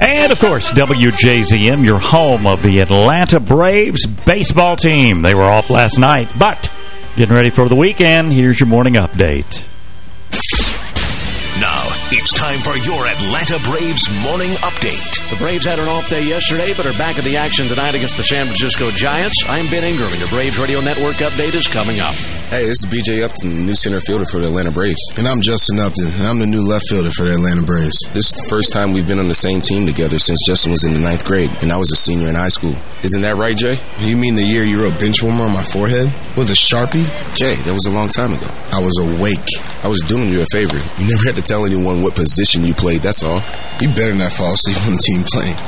And, of course, WJZM, your home of the Atlanta Braves baseball team. They were off last night, but getting ready for the weekend. Here's your morning update. Now, it's time for your Atlanta Braves morning update. The Braves had an off day yesterday, but are back in the action tonight against the San Francisco Giants. I'm Ben Ingram, and your Braves Radio Network update is coming up. Hey, this is B.J. Upton, the new center fielder for the Atlanta Braves. And I'm Justin Upton. And I'm the new left fielder for the Atlanta Braves. This is the first time we've been on the same team together since Justin was in the ninth grade, and I was a senior in high school. Isn't that right, Jay? You mean the year you wrote bench warmer on my forehead? With a Sharpie? Jay, that was a long time ago. I was awake. I was doing you a favor. You never had to tell anyone what position you played, that's all. You better not fall asleep on the team playing.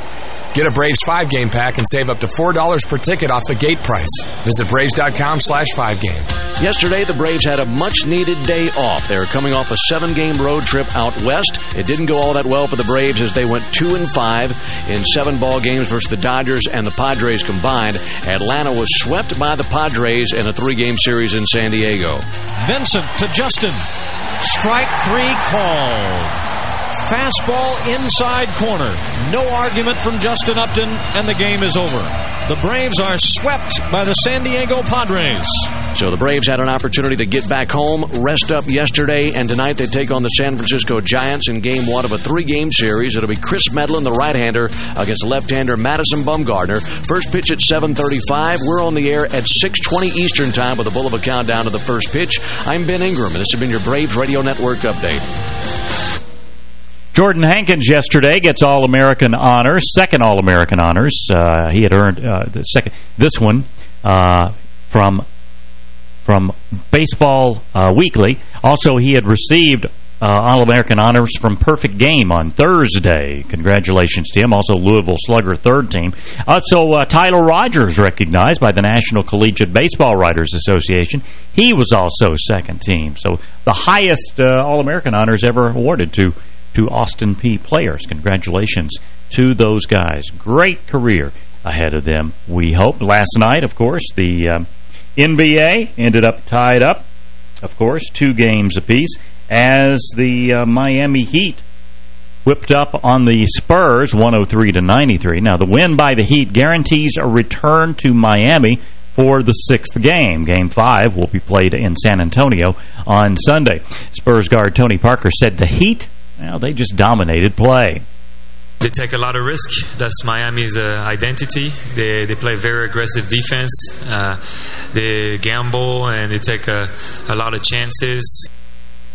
Get a Braves 5-game pack and save up to $4 per ticket off the gate price. Visit Braves.com slash 5-game. Yesterday, the Braves had a much-needed day off. They were coming off a seven-game road trip out west. It didn't go all that well for the Braves as they went 2 and five in seven ball games versus the Dodgers and the Padres combined. Atlanta was swept by the Padres in a three-game series in San Diego. Vincent to Justin. Strike three called. Fastball inside corner. No argument from Justin Upton, and the game is over. The Braves are swept by the San Diego Padres. So the Braves had an opportunity to get back home, rest up yesterday, and tonight they take on the San Francisco Giants in game one of a three-game series. It'll be Kris Medlen, the right-hander, against left-hander Madison Bumgarner. First pitch at 7.35. We're on the air at 6.20 Eastern Time with a bull of a countdown to the first pitch. I'm Ben Ingram, and this has been your Braves Radio Network update. Jordan Hankins yesterday gets All-American honors, second All-American honors. Uh, he had earned uh, the second this one uh, from from Baseball uh, Weekly. Also, he had received uh, All-American honors from Perfect Game on Thursday. Congratulations to him. Also, Louisville Slugger third team. Also, uh, Tyler Rogers recognized by the National Collegiate Baseball Writers Association. He was also second team. So the highest All-American honors ever awarded to to Austin Peay players. Congratulations to those guys. Great career ahead of them, we hope. Last night, of course, the um, NBA ended up tied up, of course, two games apiece, as the uh, Miami Heat whipped up on the Spurs 103 to 93. Now, the win by the Heat guarantees a return to Miami for the sixth game. Game five will be played in San Antonio on Sunday. Spurs guard Tony Parker said the Heat well, they just dominated play. They take a lot of risk. That's Miami's uh, identity. They they play very aggressive defense. Uh, they gamble and they take a, a lot of chances.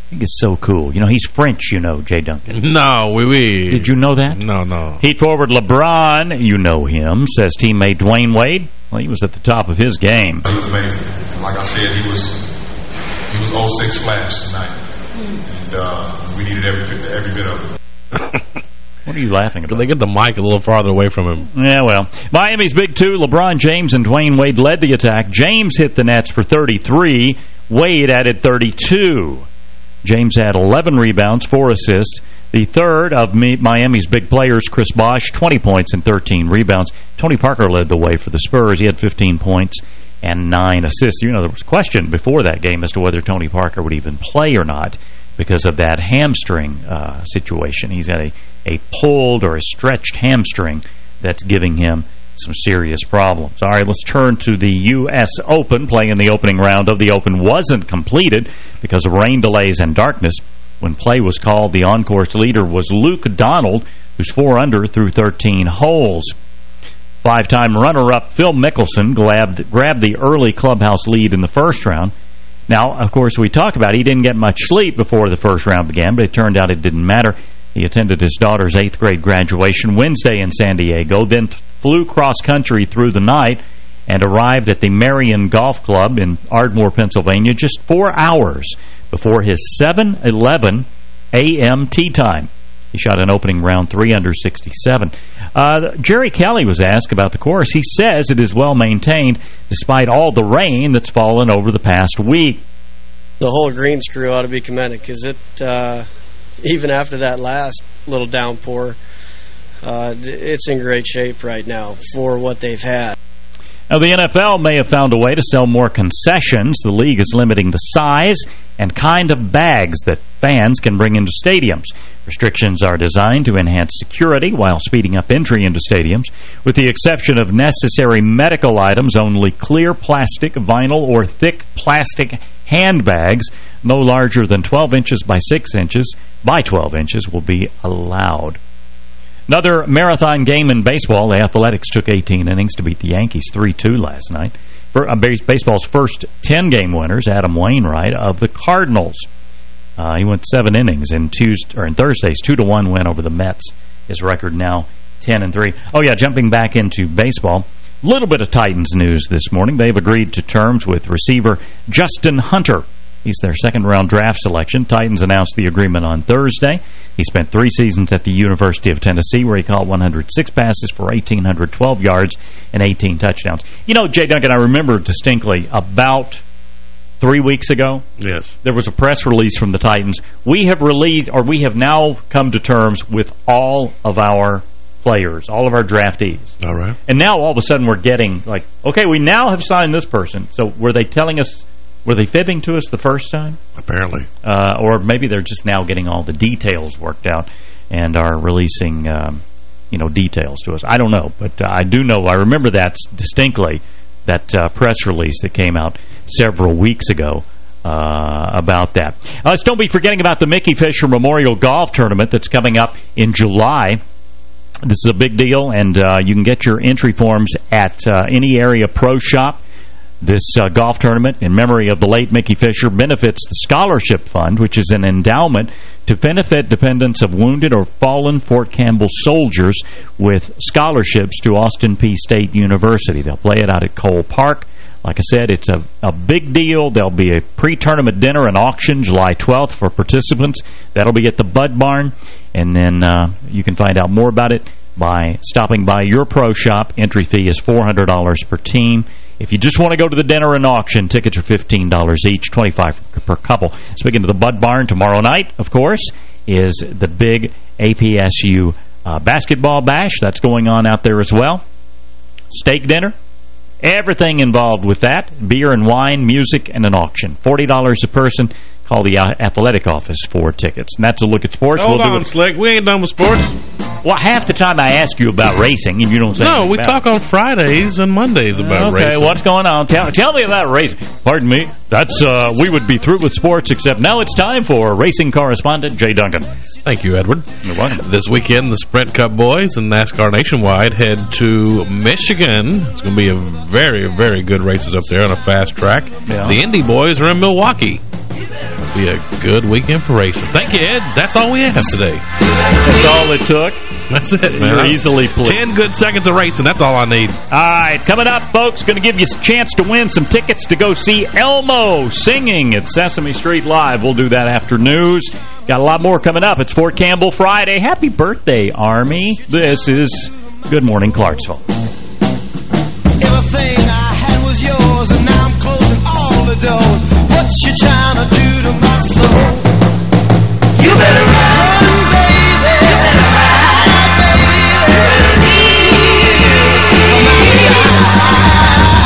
I think is so cool. You know, he's French, you know, Jay Duncan. No, we, we. Did you know that? No, no. Heat forward LeBron, you know him, says teammate Dwyane Wade. Well, he was at the top of his game. He was amazing. Like I said, he was he was 06 Flash tonight. And uh, we needed every, every bit of it. What are you laughing about? Could they get the mic a little farther away from him? Yeah, well. Miami's big two, LeBron James and Dwyane Wade led the attack. James hit the nets for 33. Wade added 32. James had 11 rebounds, 4 assists. The third of Miami's big players, Chris Bosh, 20 points and 13 rebounds. Tony Parker led the way for the Spurs. He had 15 points and 9 assists. You know, there was a question before that game as to whether Tony Parker would even play or not because of that hamstring uh, situation. He's got a, a pulled or a stretched hamstring that's giving him some serious problems. All right, let's turn to the U.S. Open. Playing in the opening round of the Open wasn't completed because of rain delays and darkness. When play was called, the on-course leader was Luke Donald, who's four under through 13 holes. Five-time runner-up Phil Mickelson grabbed, grabbed the early clubhouse lead in the first round. Now, of course, we talk about it. he didn't get much sleep before the first round began, but it turned out it didn't matter. He attended his daughter's eighth grade graduation Wednesday in San Diego, then flew cross-country through the night and arrived at the Merion Golf Club in Ardmore, Pennsylvania, just four hours before his 7-11 a.m. tee time. He shot an opening round 3 under 67. Uh, Jerry Kelly was asked about the course. He says it is well maintained despite all the rain that's fallen over the past week. The whole greens crew ought to be commended because it, uh, even after that last little downpour, uh, it's in great shape right now for what they've had. Now, the NFL may have found a way to sell more concessions. The league is limiting the size and kind of bags that fans can bring into stadiums. Restrictions are designed to enhance security while speeding up entry into stadiums. With the exception of necessary medical items, only clear plastic, vinyl, or thick plastic handbags no larger than 12 inches by 6 inches by 12 inches will be allowed. Another marathon game in baseball. The Athletics took 18 innings to beat the Yankees 3-2 last night. For uh, baseball's first 10-game winners, Adam Wainwright of the Cardinals. Uh, he went seven innings in Tuesday or in Thursday's 2-1 win over the Mets. His record now 10 and 3. Oh yeah, jumping back into baseball. A little bit of Titans news this morning. They've agreed to terms with receiver Justin Hunter. He's their second-round draft selection. Titans announced the agreement on Thursday. He spent three seasons at the University of Tennessee where he caught 106 passes for 1,812 yards and 18 touchdowns. You know, Jay Duncan, I remember distinctly about three weeks ago. Yes. There was a press release from the Titans. We have released, or we have now come to terms with all of our players, all of our draftees. All right. And now all of a sudden we're getting like, okay, we now have signed this person. So were they telling us were they fibbing to us the first time? Apparently. Uh, or maybe they're just now getting all the details worked out and are releasing, um, you know, details to us. I don't know, but uh, I do know, I remember that distinctly, that uh, press release that came out several weeks ago uh, about that. Uh, let's don't be forgetting about the Mickey Fisher Memorial Golf Tournament that's coming up in July. This is a big deal, and uh, you can get your entry forms at any area pro shop. This uh, golf tournament, in memory of the late Mickey Fisher, benefits the Scholarship Fund, which is an endowment to benefit dependents of wounded or fallen Fort Campbell soldiers with scholarships to Austin Peay State University. They'll play it out at Cole Park. Like I said, it's a, a big deal. There'll be a pre-tournament dinner and auction July 12th for participants. That'll be at the Bud Barn. And then uh, you can find out more about it by stopping by your pro shop. Entry fee is $400 per team. If you just want to go to the dinner and auction, tickets are $15 each, 25 per couple. Speaking of the Bud Barn, tomorrow night, of course, is the big APSU uh, basketball bash. That's going on out there as well. Steak dinner. Everything involved with that. Beer and wine, music, and an auction. $40 a person. Call the athletic office for tickets. And that's a look at sports. Hold we'll on, Slick. We ain't done with sports. Well, half the time I ask you about racing, and you don't say No, we talk on Fridays and Mondays about okay, racing. Okay, what's going on? Tell, tell me about racing. Pardon me. That's uh, We would be through with sports, except now it's time for racing correspondent Jay Duncan. Thank you, Edward. You're welcome. This weekend, the Sprint Cup boys and NASCAR Nationwide head to Michigan. It's going to be a very, very good races up there on a fast track. Yeah. The Indy boys are in Milwaukee. Be a good weekend for racing. Thank you, Ed. That's all we have today. That's all it took. That's it, man. You're easily pleased. Ten good seconds of racing. That's all I need. All right, coming up, folks, going to give you a chance to win some tickets to go see Elmo singing at Sesame Street Live. We'll do that after news. Got a lot more coming up. It's Fort Campbell Friday. Happy birthday, Army. This is Good Morning Clarksville. Everything I had was yours, and now I'm closing all the doors. What you trying to do to my soul? You better run, baby. You better run, baby. You better leave from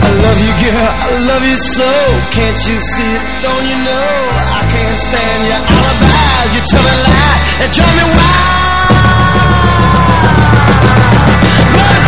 I love you, girl. I love you so. Can't you see it? Don't you know? I can't stand your alibis. You tell me lies. They drive me wild. Mercy.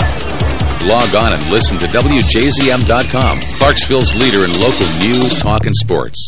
Log on and listen to WJZM.com, Clarksville's leader in local news, talk, and sports.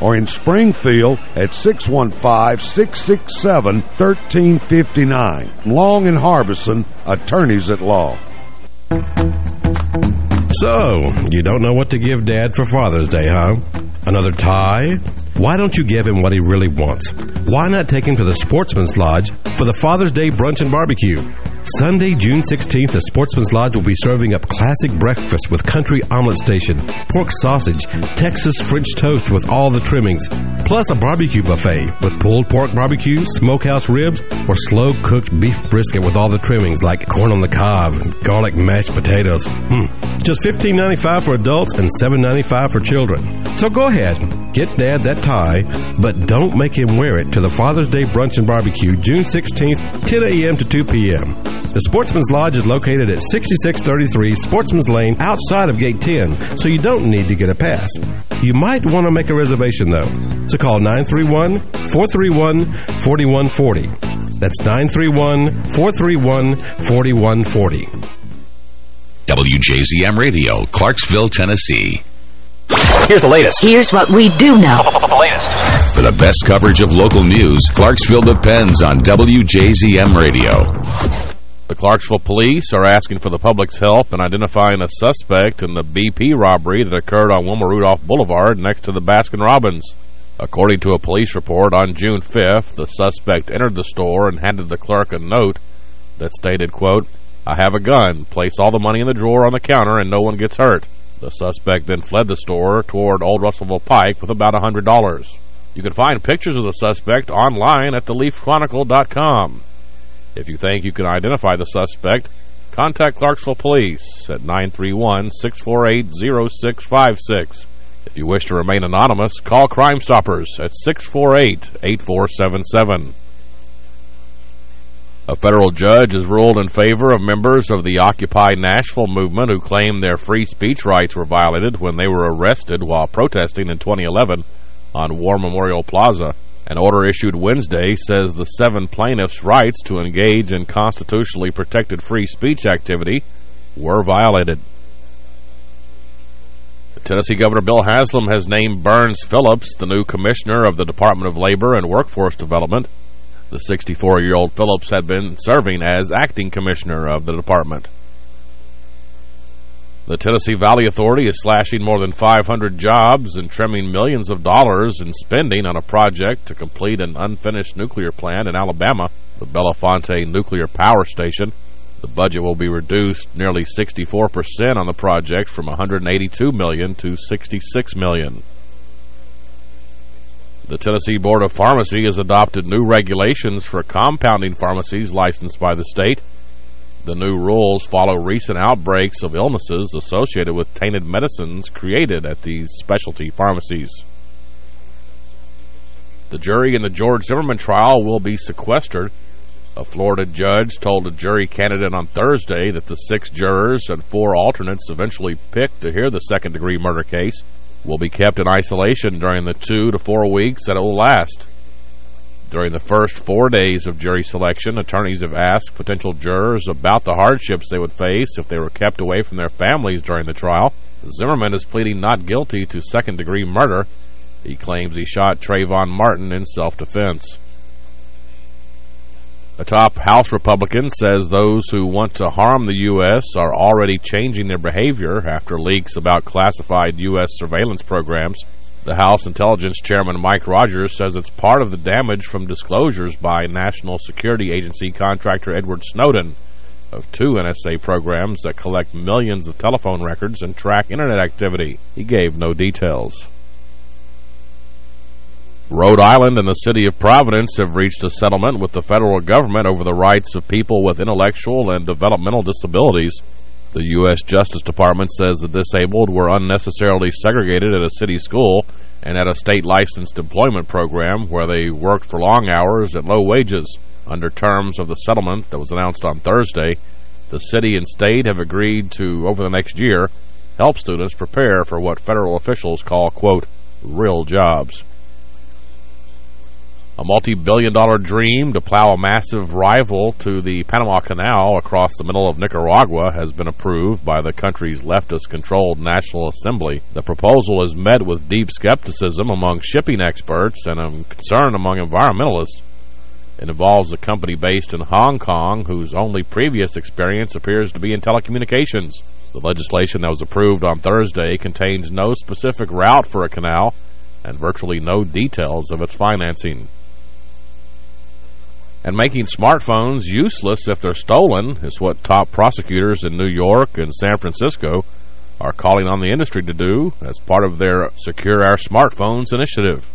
or in Springfield at 615-667-1359. Long and Harbison, attorneys at law. So, you don't know what to give Dad for Father's Day, huh? Another tie? Why don't you give him what he really wants? Why not take him to the Sportsman's Lodge for the Father's Day brunch and barbecue? Sunday, June 16th, the Sportsman's Lodge will be serving up classic breakfast with country omelet station, pork sausage, Texas French toast with all the trimmings, plus a barbecue buffet with pulled pork barbecue, smokehouse ribs, or slow-cooked beef brisket with all the trimmings like corn on the cob, garlic mashed potatoes. Mm. Just $15.95 for adults and $7.95 for children. So go ahead, get Dad that tie, but don't make him wear it to the Father's Day brunch and barbecue June 16th, 10 a.m. to 2 p.m. The Sportsman's Lodge is located at 6633 Sportsman's Lane outside of Gate 10, so you don't need to get a pass. You might want to make a reservation, though. So call 931-431-4140. That's 931-431-4140. WJZM Radio, Clarksville, Tennessee. Here's the latest. Here's what we do know. The latest. For the best coverage of local news, Clarksville depends on WJZM Radio. The Clarksville police are asking for the public's help in identifying a suspect in the BP robbery that occurred on Wilma Rudolph Boulevard next to the Baskin-Robbins. According to a police report, on June 5th, the suspect entered the store and handed the clerk a note that stated, quote, I have a gun. Place all the money in the drawer on the counter and no one gets hurt. The suspect then fled the store toward Old Russellville Pike with about $100. You can find pictures of the suspect online at theleafchronicle.com. If you think you can identify the suspect, contact Clarksville Police at 931-648-0656. If you wish to remain anonymous, call Crime Stoppers at 648-8477. A federal judge has ruled in favor of members of the Occupy Nashville movement who claimed their free speech rights were violated when they were arrested while protesting in 2011 on War Memorial Plaza. An order issued Wednesday says the seven plaintiffs' rights to engage in constitutionally protected free speech activity were violated. Tennessee Governor Bill Haslam has named Burns Phillips the new commissioner of the Department of Labor and Workforce Development. The 64-year-old Phillips had been serving as acting commissioner of the department. The Tennessee Valley Authority is slashing more than 500 jobs and trimming millions of dollars in spending on a project to complete an unfinished nuclear plant in Alabama, the Bellefonte Nuclear Power Station. The budget will be reduced nearly 64% on the project from 182 million to $66 million. The Tennessee Board of Pharmacy has adopted new regulations for compounding pharmacies licensed by the state. The new rules follow recent outbreaks of illnesses associated with tainted medicines created at these specialty pharmacies. The jury in the George Zimmerman trial will be sequestered. A Florida judge told a jury candidate on Thursday that the six jurors and four alternates eventually picked to hear the second-degree murder case will be kept in isolation during the two to four weeks that it will last. During the first four days of jury selection, attorneys have asked potential jurors about the hardships they would face if they were kept away from their families during the trial. Zimmerman is pleading not guilty to second-degree murder. He claims he shot Trayvon Martin in self-defense. A top House Republican says those who want to harm the U.S. are already changing their behavior after leaks about classified U.S. surveillance programs. The House Intelligence Chairman Mike Rogers says it's part of the damage from disclosures by National Security Agency contractor Edward Snowden of two NSA programs that collect millions of telephone records and track Internet activity. He gave no details. Rhode Island and the city of Providence have reached a settlement with the federal government over the rights of people with intellectual and developmental disabilities. The U.S. Justice Department says the disabled were unnecessarily segregated at a city school and at a state-licensed employment program where they worked for long hours at low wages. Under terms of the settlement that was announced on Thursday, the city and state have agreed to, over the next year, help students prepare for what federal officials call, quote, real jobs. A multi-billion dollar dream to plow a massive rival to the Panama Canal across the middle of Nicaragua has been approved by the country's leftist-controlled National Assembly. The proposal is met with deep skepticism among shipping experts and concern among environmentalists. It involves a company based in Hong Kong whose only previous experience appears to be in telecommunications. The legislation that was approved on Thursday contains no specific route for a canal and virtually no details of its financing. And making smartphones useless if they're stolen is what top prosecutors in New York and San Francisco are calling on the industry to do as part of their Secure Our Smartphones initiative.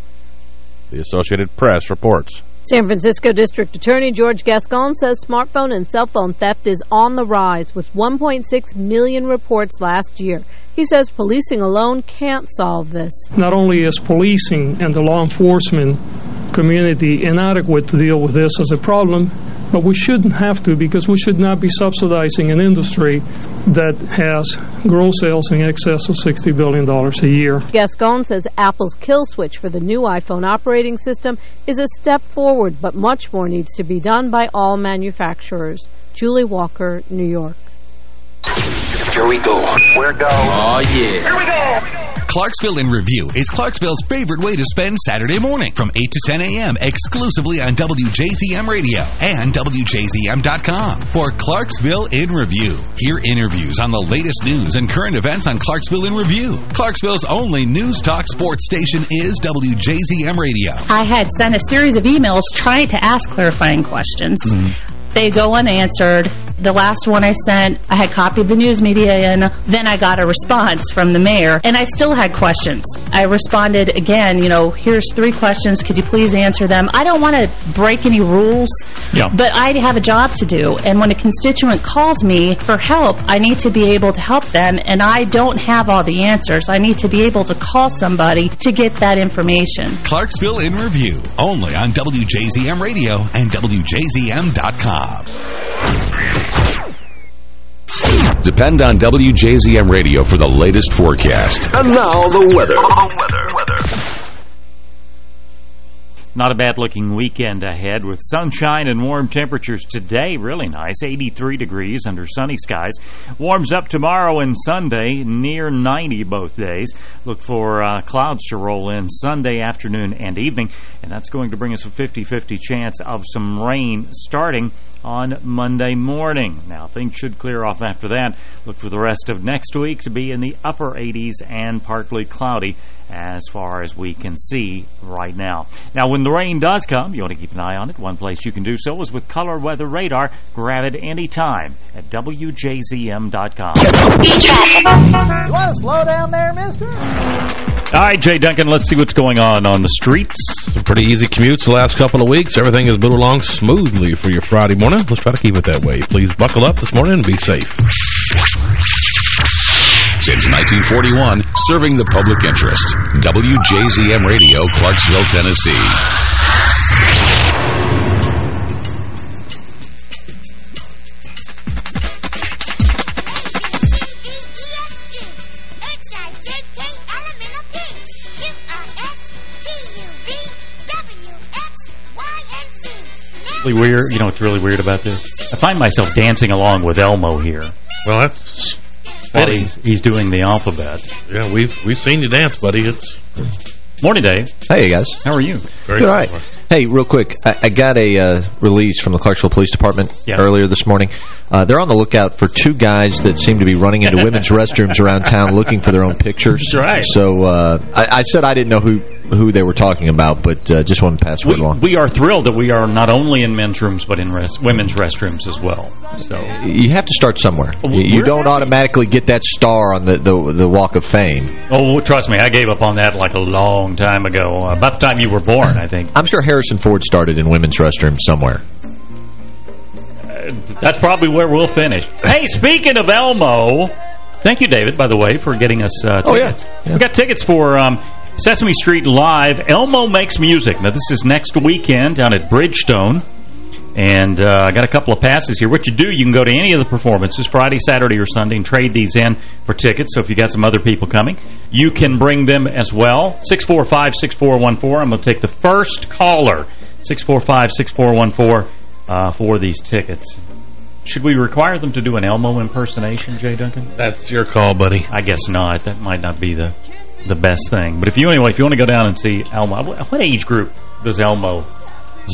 The Associated Press reports. San Francisco District Attorney George Gascon says smartphone and cell phone theft is on the rise with 1.6 million reports last year. He says policing alone can't solve this. Not only is policing and the law enforcement community inadequate to deal with this as a problem, but we shouldn't have to because we should not be subsidizing an industry that has gross sales in excess of $60 billion a year. Gascon says Apple's kill switch for the new iPhone operating system is a step forward, but much more needs to be done by all manufacturers. Julie Walker, New York. Here we go. We're go. Oh, yeah. Here we go. Clarksville in Review is Clarksville's favorite way to spend Saturday morning from 8 to 10 a.m. exclusively on WJZM Radio and WJZM.com for Clarksville in Review. Hear interviews on the latest news and current events on Clarksville in Review. Clarksville's only news talk sports station is WJZM Radio. I had sent a series of emails trying to ask clarifying questions. Mm -hmm. They go unanswered. The last one I sent, I had copied the news media in. Then I got a response from the mayor, and I still had questions. I responded again, you know, here's three questions. Could you please answer them? I don't want to break any rules, yeah. but I have a job to do. And when a constituent calls me for help, I need to be able to help them, and I don't have all the answers. I need to be able to call somebody to get that information. Clarksville in Review, only on WJZM Radio and WJZM.com. Depend on WJZM Radio for the latest forecast. And now the weather. weather. Weather. Not a bad-looking weekend ahead with sunshine and warm temperatures today. Really nice, 83 degrees under sunny skies. Warms up tomorrow and Sunday, near 90 both days. Look for uh, clouds to roll in Sunday afternoon and evening, and that's going to bring us a 50-50 chance of some rain starting on Monday morning. Now, things should clear off after that. Look for the rest of next week to be in the upper 80s and partly cloudy as far as we can see right now. Now, when the rain does come, you want to keep an eye on it. One place you can do so is with Color Weather Radar. Grab it anytime at WJZM.com. You want to slow down there, mister? All right, Jay Duncan, let's see what's going on on the streets. Some pretty easy commutes the last couple of weeks. Everything has moved along smoothly for your Friday morning. Let's try to keep it that way. Please buckle up this morning and be safe. Since 1941, serving the public interest. WJZM Radio, Clarksville, Tennessee. Weird. You know what's really weird about this? I find myself dancing along with Elmo here. Well, that's while he's, he's doing the alphabet. Yeah, we've we've seen you dance, buddy. It's Morning, Dave. Hey, guys. How are you? Very Good, all right. Hey, real quick, I, I got a uh, release from the Clarksville Police Department yes. earlier this morning. Uh, they're on the lookout for two guys that seem to be running into women's restrooms around town looking for their own pictures. That's right. So uh, I, I, said I didn't know who who they were talking about, but uh, just wanted to pass we, along. We are thrilled that we are not only in men's rooms, but in rest, women's restrooms as well. So You have to start somewhere. You, you don't automatically get that star on the, the, the Walk of Fame. Oh, trust me, I gave up on that like a long time ago. Uh, about the time you were born, I think. I'm sure Harrison Ford started in women's restrooms somewhere. Uh, that's probably where we'll finish. hey, speaking of Elmo, thank you, David, by the way, for getting us uh, tickets. Oh, yeah. yeah. We got tickets for um, Sesame Street Live. Elmo Makes Music. Now, this is next weekend down at Bridgestone. And uh, I got a couple of passes here. What you do, you can go to any of the performances, Friday, Saturday, or Sunday, and trade these in for tickets. So if you got some other people coming, you can bring them as well. 645-6414. I'm going to take the first caller, 645-6414, uh, for these tickets. Should we require them to do an Elmo impersonation, Jay Duncan? That's your call, buddy. I guess not. That might not be the the best thing. But if you anyway, if you want to go down and see Elmo, what age group does Elmo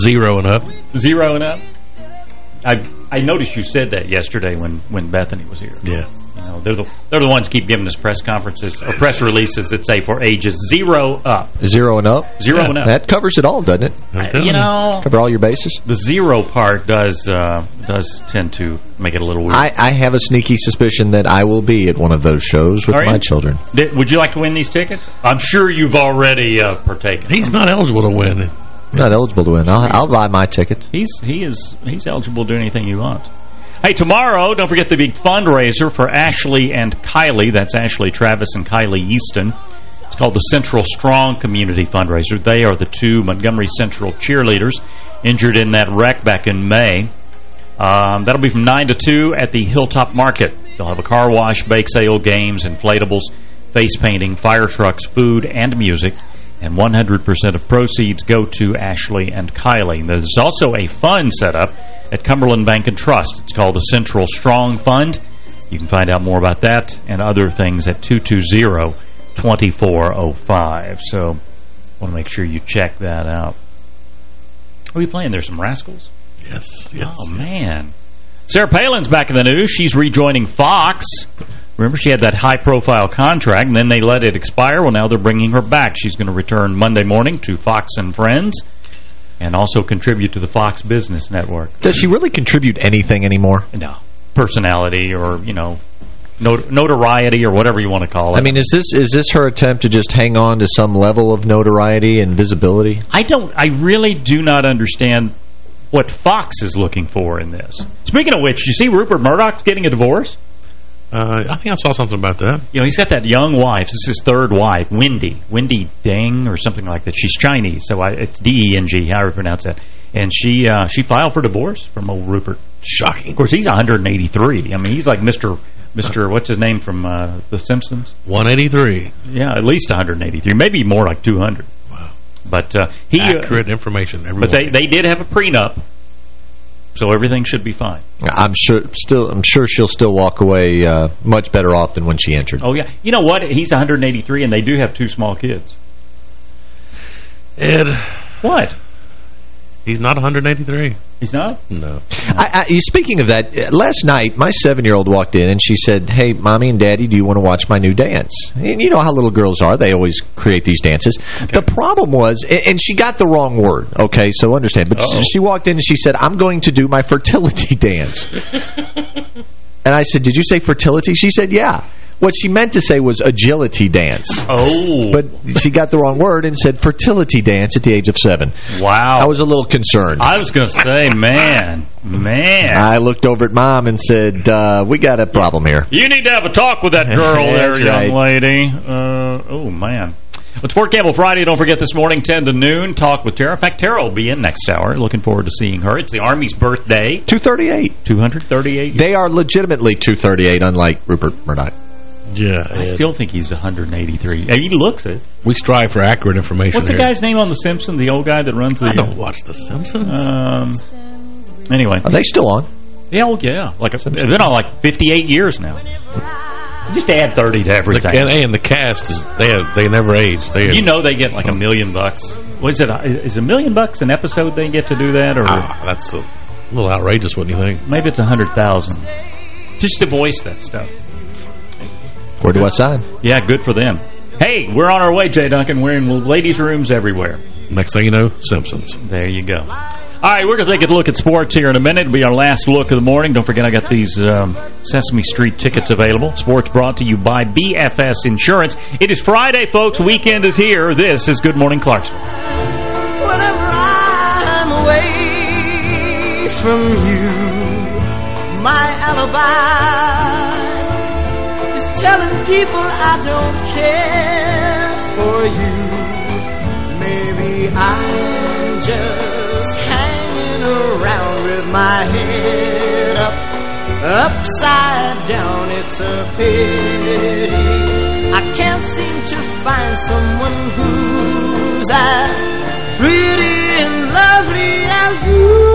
Zero and up. Zero and up? I I noticed you said that yesterday when, when Bethany was here. Yeah. You know, they're the they're the ones keep giving us press conferences or press releases that say for ages zero up. Zero and up? Zero and up. That covers it all, doesn't it? Uh, you know, Cover all your bases? the zero part does uh, does tend to make it a little weird. I, I have a sneaky suspicion that I will be at one of those shows with Are my children. Did- would you like to win these tickets? I'm sure you've already uh, partaken. He's not eligible to win. Not eligible to win. I'll, I'll buy my tickets. He's he is he's eligible to do anything he wants. Hey, tomorrow, don't forget the big fundraiser for Ashley and Kylie. That's Ashley Travis and Kylie Easton. It's called the Central Strong Community Fundraiser. They are the two Montgomery Central cheerleaders injured in that wreck back in May. Um, that'll be from 9 to 2 at the Hilltop Market. They'll have a car wash, bake sale, games, inflatables, face painting, fire trucks, food, and music. And 100% of proceeds go to Ashley and Kylie. There's also a fund set up at Cumberland Bank and Trust. It's called the Central Strong Fund. You can find out more about that and other things at 220-2405. So, want to make sure you check that out. Are we playing? There's some Rascals? Yes, yes. Oh, man. Sarah Palin's back in the news. She's rejoining Fox. Remember, she had that high-profile contract, and then they let it expire. Well, now they're bringing her back. She's going to return Monday morning to Fox and Friends and also contribute to the Fox Business Network. Does she really contribute anything anymore? No. Personality or, you know, not notoriety or whatever you want to call it. I mean, is this is this her attempt to just hang on to some level of notoriety and visibility? I don't. I really do not understand what Fox is looking for in this. Speaking of which, you see Rupert Murdoch's getting a divorce? Uh, I think I saw something about that. You know, he's got that young wife. This is his third wife, Wendi. Wendi Deng or something like that. She's Chinese, so I, it's D-E-N-G, however you pronounce that. And she uh, she filed for divorce from old Rupert. Shocking. Of course, he's 183. I mean, he's like Mr. Mr. What's his name from uh, The Simpsons? 183. Yeah, at least 183. Maybe more like 200. Wow. But uh, he... Accurate information. Every But they, they did have a prenup, so everything should be fine. I'm sure still I'm sure she'll still walk away uh, much better off than when she entered. Oh, yeah. You know what? He's 183, and they do have two small kids. Ed. What? He's not 183. He's not? No. I, I, speaking of that, uh, last night my seven-year-old walked in and she said, "Hey, mommy and daddy, do you want to watch my new dance?" And you know how little girls are; they always create these dances. The problem was, and and she got the wrong word. Okay, so understand. But Uh-oh. she walked in and she said, "I'm going to do my fertility dance." and I said, "Did you say fertility?" She said, "Yeah." What she meant to say was agility dance. Oh. But she got the wrong word and said fertility dance at the age of seven. Wow. I was a little concerned. I was going to say, man, man. I looked over at mom and said, uh, we got a problem here. You need to have a talk with that girl there, young right. lady. Uh, oh, man. It's Fort Campbell Friday. Don't forget this morning, 10 to noon, talk with Tara. In fact, Tara will be in next hour. Looking forward to seeing her. It's the Army's birthday. 238. 238. They are legitimately 238, unlike Rupert Murdoch. Yeah. I still think he's 183. He looks it. We strive for accurate information What's the guy's name on The Simpsons? The old guy that runs the... I don't watch The Simpsons. Um, anyway. Are they still on? Yeah, well, yeah. Like a, they've been on like 58 years now. Just add 30 to everything. The, and, and the cast is they have, they never age. They You know they get like a million bucks. What is it? Is a million bucks an episode they get to do that? or Ah, that's a little outrageous, wouldn't you think? Maybe it's a hundred thousand. Just to voice that stuff. Where do I sign? Yeah, good for them. Hey, we're on our way, Jay Duncan. We're in ladies' rooms everywhere. Next thing you know, Simpsons. There you go. All right, we're going to take a look at sports here in a minute. It'll be our last look of the morning. Don't forget, I got these um, Sesame Street tickets available. Sports brought to you by BFS Insurance. It is Friday, folks. Weekend is here. This is Good Morning Clarksville. Whenever I'm away from you, my alibi is telling people I don't care for you. Maybe I'm just hanging around with my head up, upside down. It's a pity. I can't seem to find someone who's as pretty and lovely as you.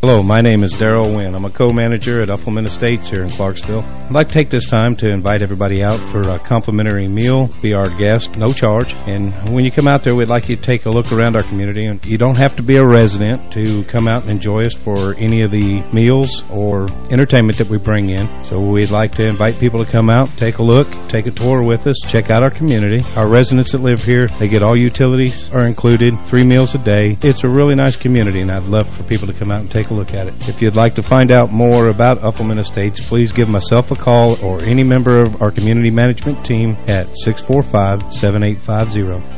Hello, my name is Daryl Wynn. I'm a co-manager at Uffelman Estates here in Clarksville. I'd like to take this time to invite everybody out for a complimentary meal, be our guest, no charge. And when you come out there, we'd like you to take a look around our community. And you don't have to be a resident to come out and enjoy us for any of the meals or entertainment that we bring in. So we'd like to invite people to come out, take a look, take a tour with us, check out our community. Our residents that live here, they get all utilities are included, three meals a day. It's a really nice community, and I'd love for people to come out and take a look at it. If you'd like to find out more about Uffelman Estates, please give myself a call or any member of our community management team at 645-7850.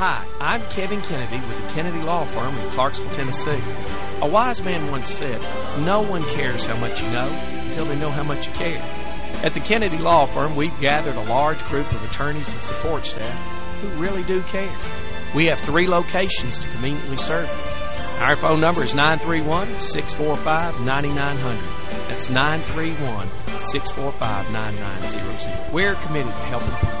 Hi, I'm Kevin Kennedy with the Kennedy Law Firm in Clarksville, Tennessee. A wise man once said, no one cares how much you know until they know how much you care. At the Kennedy Law Firm, we've gathered a large group of attorneys and support staff who really do care. We have three locations to conveniently serve you. Our phone number is 931-645-9900. That's 931-645-9900. We're committed to helping people.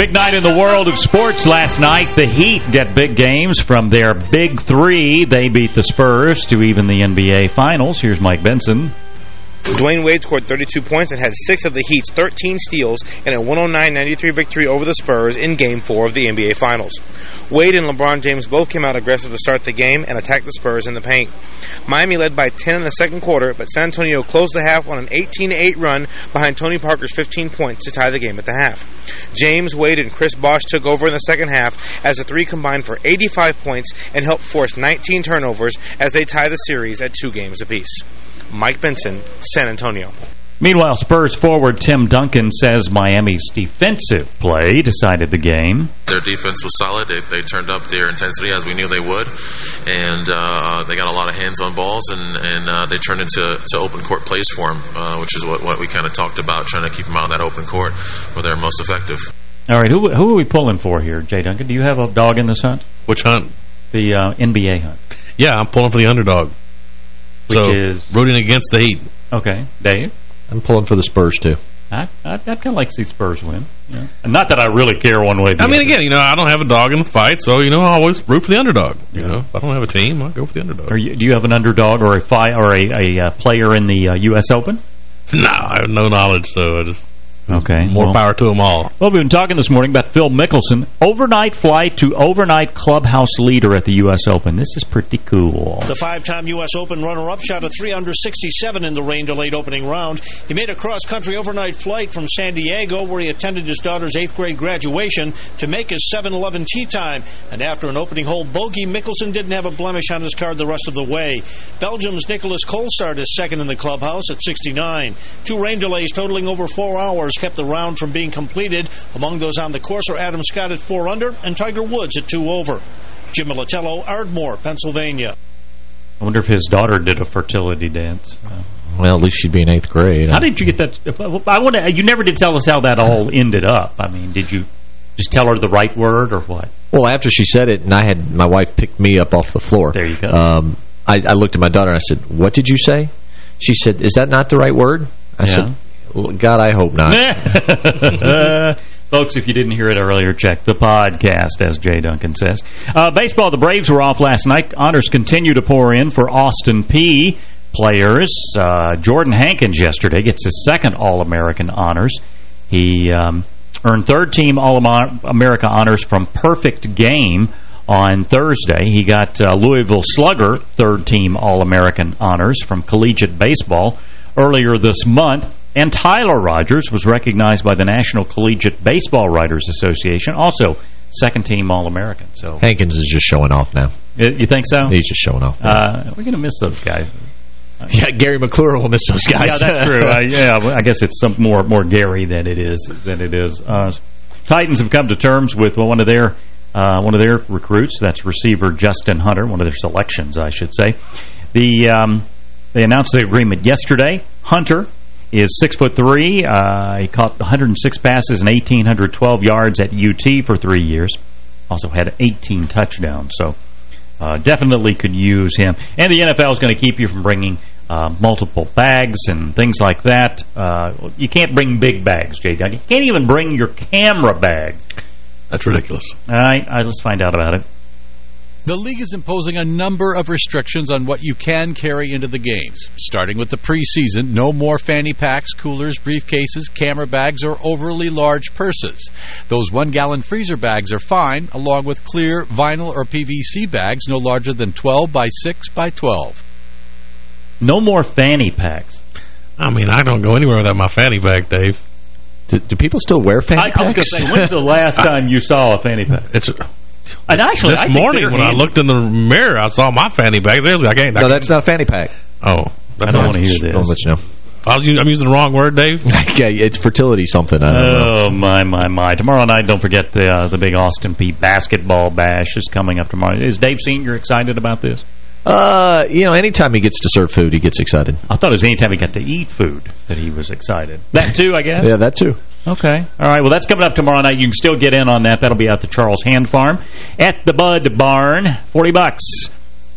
Big night in the world of sports last night. The Heat get big games from their big three. They beat the Spurs to even the NBA Finals. Here's Mike Benson. Dwyane Wade scored 32 points and had six of the Heat's 13 steals in a 109-93 victory over the Spurs in Game 4 of the NBA Finals. Wade and LeBron James both came out aggressive to start the game and attacked the Spurs in the paint. Miami led by 10 in the second quarter, but San Antonio closed the half on an 18-8 run behind Tony Parker's 15 points to tie the game at the half. James, Wade, and Chris Bosh took over in the second half as the three combined for 85 points and helped force 19 turnovers as they tie the series at two games apiece. Mike Benson, San Antonio. Meanwhile, Spurs forward Tim Duncan says Miami's defensive play decided the game. Their defense was solid. They, they turned up their intensity as we knew they would, and uh, they got a lot of hands on balls, and, and uh, they turned into to open court plays for them, uh, which is what, what we kind of talked about, trying to keep them out of that open court where they're most effective. All right, who who are we pulling for here, Jay Duncan? Do you have a dog in this hunt? Which hunt? The uh, NBA hunt. Yeah, I'm pulling for the underdog. Which so, is rooting against the Heat. Okay, Dave. I'm pulling for the Spurs too. I, I, I'd kind of like to see Spurs win. Yeah. Not that I really care one way. I mean, again, you know, I don't have a dog in the fight, so you know, I always root for the underdog. You know, if I don't have a team, I go for the underdog. You, do you have an underdog or a fight or a, a uh, player in the uh, U.S. Open? No, I have no knowledge, so I just Okay. More well, power to them all. Well, we've been talking this morning about Phil Mickelson. Overnight flight to overnight clubhouse leader at the U.S. Open. This is pretty cool. The five-time U.S. Open runner-up shot a 3 under 67 in the rain-delayed opening round. He made a cross-country overnight flight from San Diego, where he attended his daughter's eighth-grade graduation, to make his 7-11 tee time. And after an opening hole bogey, Mickelson didn't have a blemish on his card the rest of the way. Belgium's Nicolas Colsaerts is second in the clubhouse at 69. Two rain delays totaling over four hours kept the round from being completed. Among those on the course are Adam Scott at 4 under and Tiger Woods at 2 over. Jim Militello, Ardmore, Pennsylvania. I wonder if his daughter did a fertility dance. Well, at least she'd be in eighth grade. How did you get that? I want to. You never did tell us how that all ended up. I mean, did you just tell her the right word or what? Well, after she said it, and I had my wife picked me up off the floor. There you go. Um, I, I, looked at my daughter and I said, "What did you say?" She said, "Is that not the right word?" I yeah. said, well, God, I hope not. Folks, if you didn't hear it earlier, check the podcast, as Jay Duncan says. Uh, baseball, the Braves were off last night. Honors continue to pour in for Austin Peay players. Uh, Jordan Hankins yesterday gets his second All-American honors. He um, earned third-team All-America honors from Perfect Game on Thursday. He got uh, Louisville Slugger third-team All-American honors from Collegiate Baseball earlier this month. And Tyler Rogers was recognized by the National Collegiate Baseball Writers Association, also second-team All-American. So Hankins is just showing off now. You think so? He's just showing off. Uh, we're going to miss those guys. Yeah, Gary McClure will miss those guys. Yeah, that's true. Uh, yeah, I guess it's some more more Gary than it is than it is us. Titans have come to terms with one of their uh, one of their recruits. That's receiver Justin Hunter, one of their selections, I should say. The um, they announced the agreement yesterday. Hunter is six foot three. Uh, he caught 106 passes and 1,812 yards at UT for three years. Also had 18 touchdowns. So uh, definitely could use him. And the NFL is going to keep you from bringing uh, multiple bags and things like that. Uh, you can't bring big bags, Jay You can't even bring your camera bag. That's ridiculous. All right, all right let's find out about it. The league is imposing a number of restrictions on what you can carry into the games. Starting with the preseason, no more fanny packs, coolers, briefcases, camera bags, or overly large purses. Those one-gallon freezer bags are fine, along with clear vinyl or PVC bags no larger than 12 by 6 by 12. No more fanny packs. I mean, I don't go anywhere without my fanny pack, Dave. Do, do people still wear fanny I, I was going to say, when's the last time you saw a fanny pack? It's and actually, this morning when I looked in the mirror, I saw my fanny pack. There's I can't. No, that's not a fanny pack. Oh, I don't want to hear this. I'll let you know. I am using the wrong word, Dave. okay, it's fertility something. oh know. my my my! Tomorrow night, don't forget the uh, the big Austin Peay basketball bash is coming up tomorrow. Is Dave Senior excited about this? Uh, you know, anytime he gets to serve food, he gets excited. I thought it was anytime he got to eat food that he was excited. That too, I guess? yeah, that too. Okay. All right. Well, that's coming up tomorrow night. You can still get in on that. That'll be at the Charles Hand Farm at the Bud Barn. 40 bucks.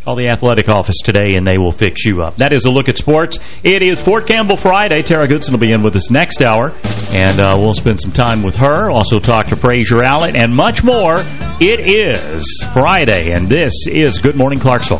Call the athletic office today, and they will fix you up. That is a look at sports. It is Fort Campbell Friday. Tara Goodson will be in with us next hour, and uh, we'll spend some time with her. Also talk to Fraser Allen and much more. It is Friday, and this is Good Morning Clarksville.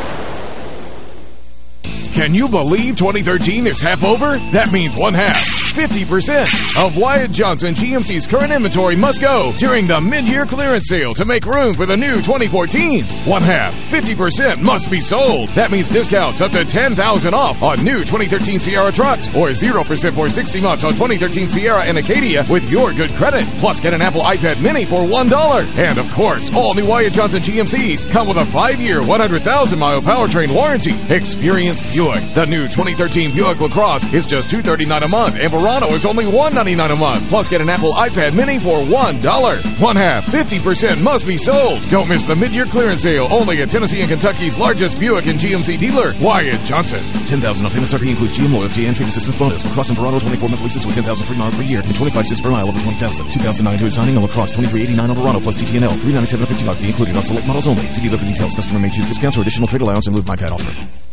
Can you believe 2013 is half over? That means one half, 50% of Wyatt Johnson GMC's current inventory must go during the mid-year clearance sale to make room for the new 2014. One half, 50% must be sold. That means discounts up to 10000 off on new 2013 Sierra trucks or 0% for 60 months on 2013 Sierra and Acadia with your good credit. Plus, get an Apple iPad mini for $1. And, of course, all new Wyatt Johnson GMCs come with a 5-year, 100,000-mile powertrain warranty. Experience Buick. The new 2013 Buick LaCrosse is just 239 a month, and Verano is only 199 a month. Plus, get an Apple iPad mini for $1. One half, 50% must be sold. Don't miss the mid-year clearance sale only at Tennessee and Kentucky's largest Buick and GMC dealer, Wyatt Johnson. 10000 off MSRP includes GM loyalty and trade assistance bonus. LaCrosse and Verano 24 month leases with 10000 free miles per year and 25 cents per mile over 20000 2009 to signing on LaCrosse 2389 on Verano plus TTNL. 397 55 fee included on select models only. See dealer for details. Customer may choose discounts or additional trade allowance and live MyPad offer.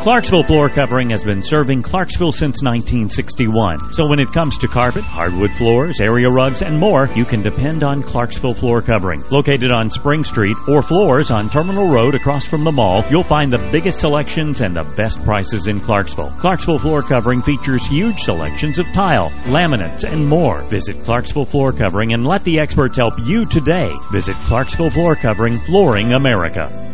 Clarksville Floor Covering has been serving Clarksville since 1961. So when it comes to carpet, hardwood floors, area rugs, and more, you can depend on Clarksville Floor Covering. Located on Spring Street or floors on Terminal Road across from the mall, you'll find the biggest selections and the best prices in Clarksville. Clarksville Floor Covering features huge selections of tile, laminates, and more. Visit Clarksville Floor Covering and let the experts help you today. Visit Clarksville Floor Covering, Flooring America.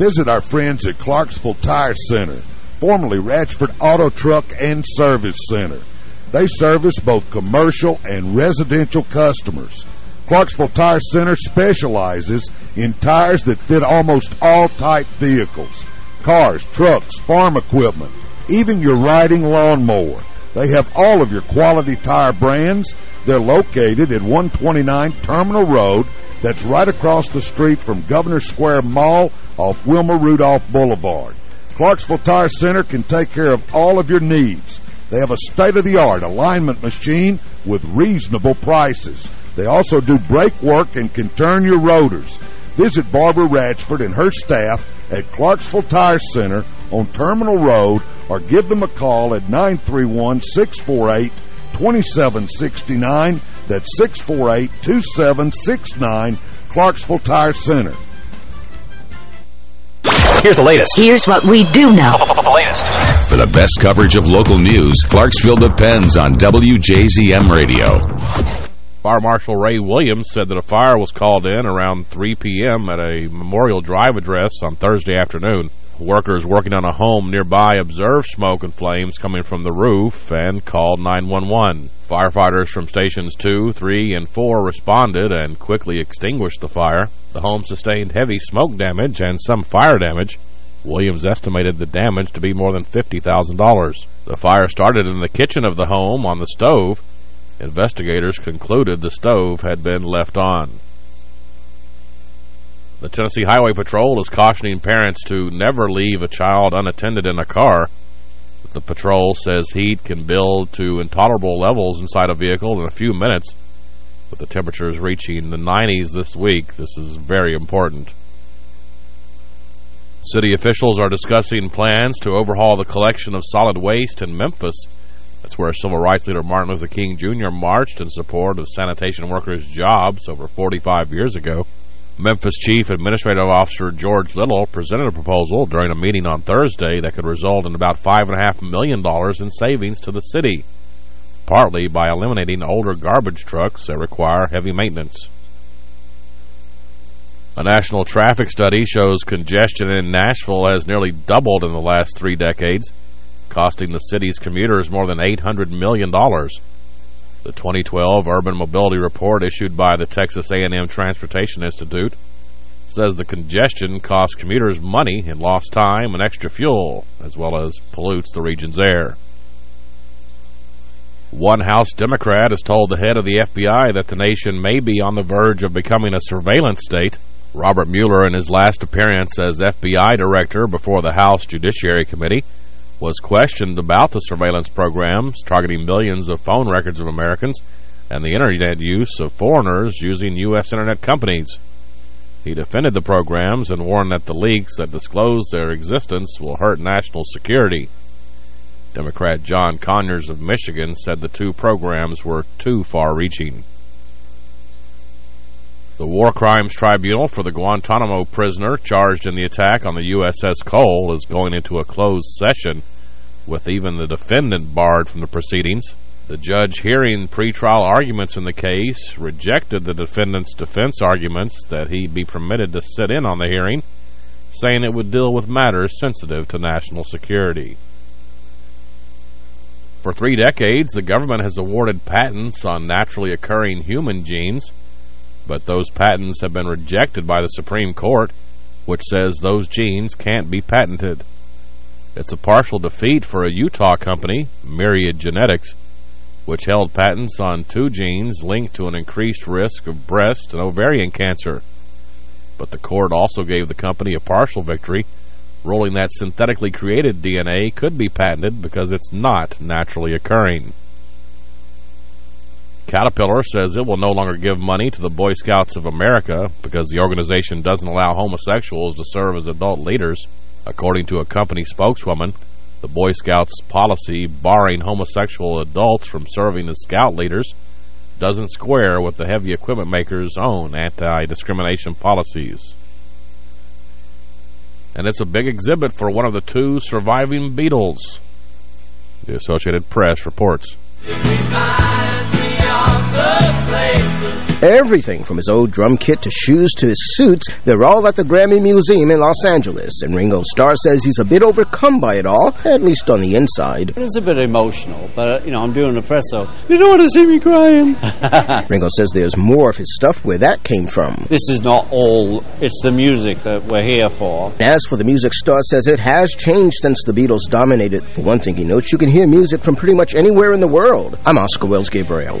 Visit our friends at Clarksville Tire Center, formerly Ratchford Auto Truck and Service Center. They service both commercial and residential customers. Clarksville Tire Center specializes in tires that fit almost all type vehicles. Cars, trucks, farm equipment, even your riding lawnmower. They have all of your quality tire brands. They're located at 129 Terminal Road. That's right across the street from Governor Square Mall off Wilma Rudolph Boulevard. Clarksville Tire Center can take care of all of your needs. They have a state-of-the-art alignment machine with reasonable prices. They also do brake work and can turn your rotors. Visit Barbara Ratchford and her staff at Clarksville Tire Center on Terminal Road or give them a call at 931-648-2769. That's 648-2769, Clarksville Tire Center. Here's the latest. Here's what we do know. The latest. For the best coverage of local news, Clarksville depends on WJZM Radio. Fire Marshal Ray Williams said that a fire was called in around 3 p.m. at a Memorial Drive address on Thursday afternoon. Workers working on a home nearby observed smoke and flames coming from the roof and called 911. Firefighters from stations 2, 3, and 4 responded and quickly extinguished the fire. The home sustained heavy smoke damage and some fire damage. Williams estimated the damage to be more than $50,000. The fire started in the kitchen of the home on the stove. Investigators concluded the stove had been left on. The Tennessee Highway Patrol is cautioning parents to never leave a child unattended in a car. The patrol says heat can build to intolerable levels inside a vehicle in a few minutes. With the temperatures reaching the 90s this week, this is very important. City officials are discussing plans to overhaul the collection of solid waste in Memphis. That's where civil rights leader Martin Luther King Jr. marched in support of sanitation workers' jobs over 45 years ago. Memphis Chief Administrative Officer George Little presented a proposal during a meeting on Thursday that could result in about $5.5 million in savings to the city, partly by eliminating older garbage trucks that require heavy maintenance. A national traffic study shows congestion in Nashville has nearly doubled in the last three decades, costing the city's commuters more than $800 million. The 2012 Urban Mobility Report issued by the Texas A&M Transportation Institute says the congestion costs commuters money in lost time and extra fuel, as well as pollutes the region's air. One House Democrat has told the head of the FBI that the nation may be on the verge of becoming a surveillance state. Robert Mueller, in his last appearance as FBI director before the House Judiciary Committee, was questioned about the surveillance programs targeting millions of phone records of Americans and the Internet use of foreigners using U.S. Internet companies. He defended the programs and warned that the leaks that disclose their existence will hurt national security. Democrat John Conyers of Michigan said the two programs were too far-reaching. The War Crimes Tribunal for the Guantanamo prisoner charged in the attack on the USS Cole is going into a closed session, with even the defendant barred from the proceedings. The judge hearing pretrial arguments in the case rejected the defendant's defense arguments that he be permitted to sit in on the hearing, saying it would deal with matters sensitive to national security. For three decades, the government has awarded patents on naturally occurring human genes, but those patents have been rejected by the Supreme Court, which says those genes can't be patented. It's a partial defeat for a Utah company, Myriad Genetics, which held patents on two genes linked to an increased risk of breast and ovarian cancer. But the court also gave the company a partial victory ruling that synthetically created DNA could be patented because it's not naturally occurring. Caterpillar says it will no longer give money to the Boy Scouts of America because the organization doesn't allow homosexuals to serve as adult leaders. According to a company spokeswoman, the Boy Scouts policy barring homosexual adults from serving as scout leaders doesn't square with the heavy equipment makers' own anti-discrimination policies. And it's a big exhibit for one of the two surviving Beatles. The Associated Press reports place. Everything from his old drum kit to shoes to his suits, they're all at the Grammy Museum in Los Angeles. And Ringo Starr says he's a bit overcome by it all, at least on the inside. It is a bit emotional, but, uh, you know, I'm doing a press, so you don't want to see me crying. Ringo says there's more of his stuff where that came from. This is not all, it's the music that we're here for. As for the music, Starr says it has changed since the Beatles dominated. For one thing, he notes you can hear music from pretty much anywhere in the world. I'm Oscar Wells Gabriel.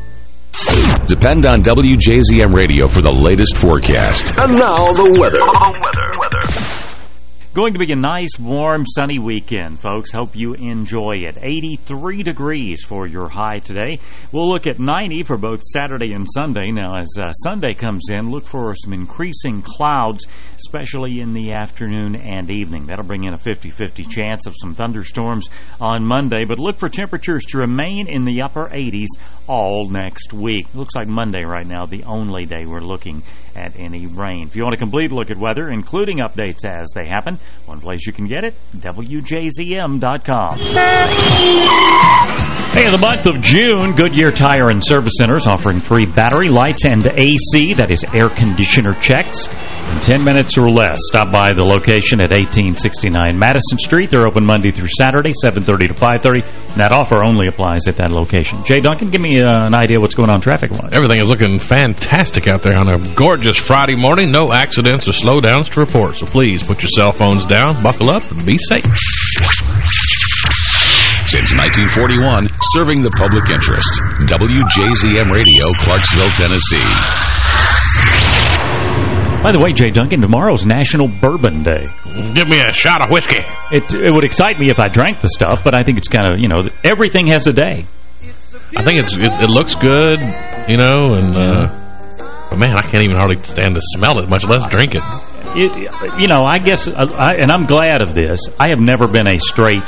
Depend on WJZM Radio for the latest forecast. And now the weather. weather, weather. Going to be a nice, warm, sunny weekend, folks. Hope you enjoy it. 83 degrees for your high today. We'll look at 90 for both Saturday and Sunday. Now, as uh, Sunday comes in, look for some increasing clouds, especially in the afternoon and evening. That'll bring in a 50-50 chance of some thunderstorms on Monday, but look for temperatures to remain in the upper 80s all next week. Looks like Monday right now, the only day we're looking at any rain. If you want a complete look at weather, including updates as they happen, one place you can get it, WJZM.com. Hey, the month of June, Goodyear Tire and Service Centers offering free battery, lights, and AC, that is air conditioner checks, in 10 minutes or less. Stop by the location at 1869 Madison Street. They're open Monday through Saturday, 7.30 to 5.30. That offer only applies at that location. Jay Duncan, give me uh, an idea what's going on traffic-wise. Everything is looking fantastic out there on a gorgeous Friday morning. No accidents or slowdowns to report, so please put your cell phones down, buckle up, and be safe. Since 1941, serving the public interest. WJZM Radio, Clarksville, Tennessee. By the way, Jay Duncan, tomorrow's National Bourbon Day. Give me a shot of whiskey. It it would excite me if I drank the stuff, but I think it's kind of, you know, everything has a day. I think it's it, it looks good, you know, and uh, but man, I can't even hardly stand to smell it, much less drink it. It, you know, I guess, uh, I, and I'm glad of this. I have never been a straight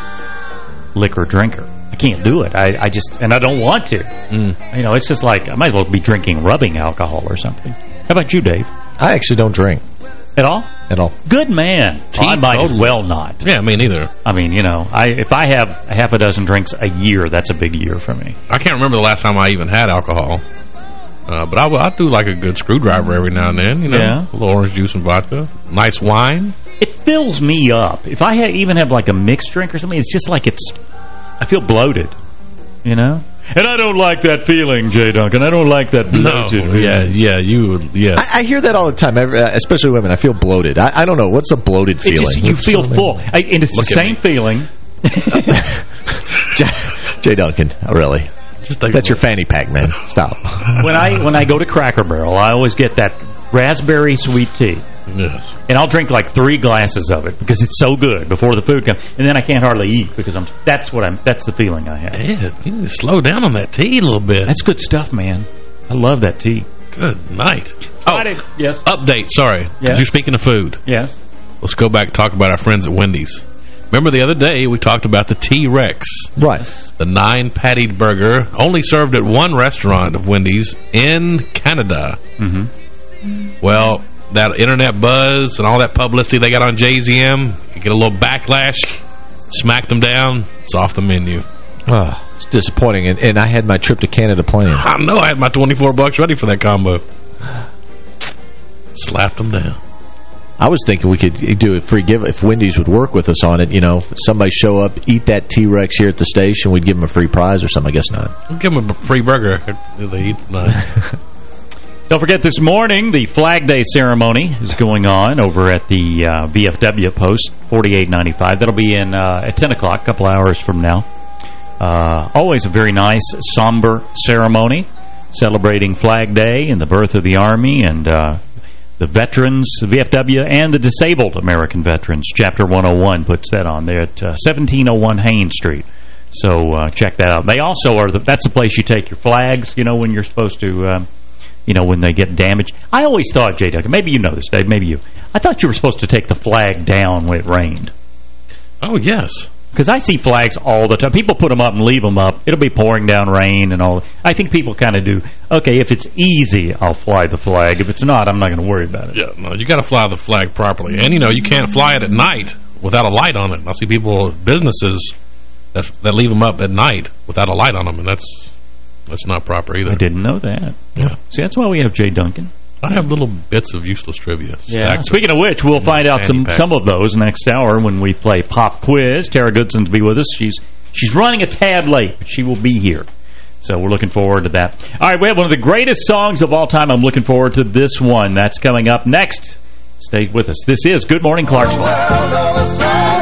liquor drinker. I can't do it. I, I just, and I don't want to. Mm. You know, it's just like, I might as well be drinking rubbing alcohol or something. How about you, Dave? I actually don't drink. At all? At all. Good man. I might as well not. Yeah, me neither. I mean, you know, I if I have half a dozen drinks a year, that's a big year for me. I can't remember the last time I even had alcohol. Uh, but I, I do like a good screwdriver every now and then, you know. Yeah. A little orange juice and vodka. Nice wine. It fills me up. If I ha even have like a mixed drink or something, it's just like it's... I feel bloated, you know? And I don't like that feeling, Jay Duncan. I don't like that bloated No, yeah, yeah, you, yeah. I, I hear that all the time, every- uh, especially women. I feel bloated. I, I don't know. What's a bloated feeling? just, you feel full. I, and it's Look the same me. feeling. Jay, Jay Duncan, really? That's your fanny pack, man. Stop. when I when I go to Cracker Barrel, I always get that raspberry sweet tea. Yes. And I'll drink like three glasses of it because it's so good before the food comes. And then I can't hardly eat because I'm that's what I'm that's the feeling I have. Yeah, you need to slow down on that tea a little bit. That's good stuff, man. I love that tea. Good night. Oh, yes. Update, sorry. Yes. You're speaking of food. Yes. Let's go back and talk about our friends at Wendy's. Remember the other day we talked about the T-Rex. Right. The nine-pattied burger, only served at one restaurant of Wendy's in Canada. Mm-hmm. Well, that internet buzz and all that publicity they got on JZM, you get a little backlash, smack them down, it's off the menu. Oh, it's disappointing. And, and I had my trip to Canada planned. I know I had my 24 bucks ready for that combo. Slapped them down. I was thinking we could do a free give if Wendy's would work with us on it. You know, somebody show up, eat that T-Rex here at the station, we'd give them a free prize or something. I guess not. We'll give them a free burger if they eat. Don't forget this morning, the Flag Day ceremony is going on over at the uh, VFW post, 4895. That'll be in uh, at 10 o'clock, a couple hours from now. Uh, always a very nice, somber ceremony celebrating Flag Day and the birth of the Army and uh, the veterans, the VFW, and the disabled American veterans. Chapter 101 puts that on there at uh, 1701 Haines Street. So uh, check that out. They also are, the, that's the place you take your flags, you know, when you're supposed to... Um, you know, when they get damaged. I always thought, Jay Duncan, maybe you know this, Dave, maybe you. I thought you were supposed to take the flag down when it rained. Oh, yes. Because I see flags all the time. People put them up and leave them up. It'll be pouring down rain and all. I think people kind of do, okay, if it's easy, I'll fly the flag. If it's not, I'm not going to worry about it. Yeah, no, you got to fly the flag properly. And, you know, you can't fly it at night without a light on it. I see people, businesses, that, that leave them up at night without a light on them, and that's that's not proper either. I didn't know that. Yeah. See, that's why we have Jay Duncan. I have little bits of useless trivia. Yeah. Speaking of which, we'll find out some pack. some of those next hour when we play Pop Quiz. Tara Goodson to be with us. She's she's running a tad late, but she will be here. So we're looking forward to that. All right, we have one of the greatest songs of all time. I'm looking forward to this one. That's coming up next. Stay with us. This is Good Morning Clarksville.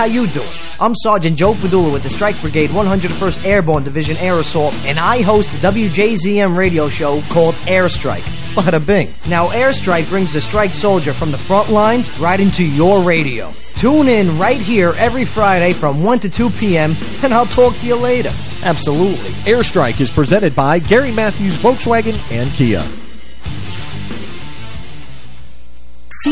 How you doing? I'm Sergeant Joe Padula with the Strike Brigade 101st Airborne Division Air Assault, and I host the WJZM radio show called Airstrike. Bada bing. Now, Airstrike brings the strike soldier from the front lines right into your radio. Tune in right here every Friday from 1 to 2 p.m., and I'll talk to you later. Absolutely. Airstrike is presented by Gary Matthews Volkswagen and Kia.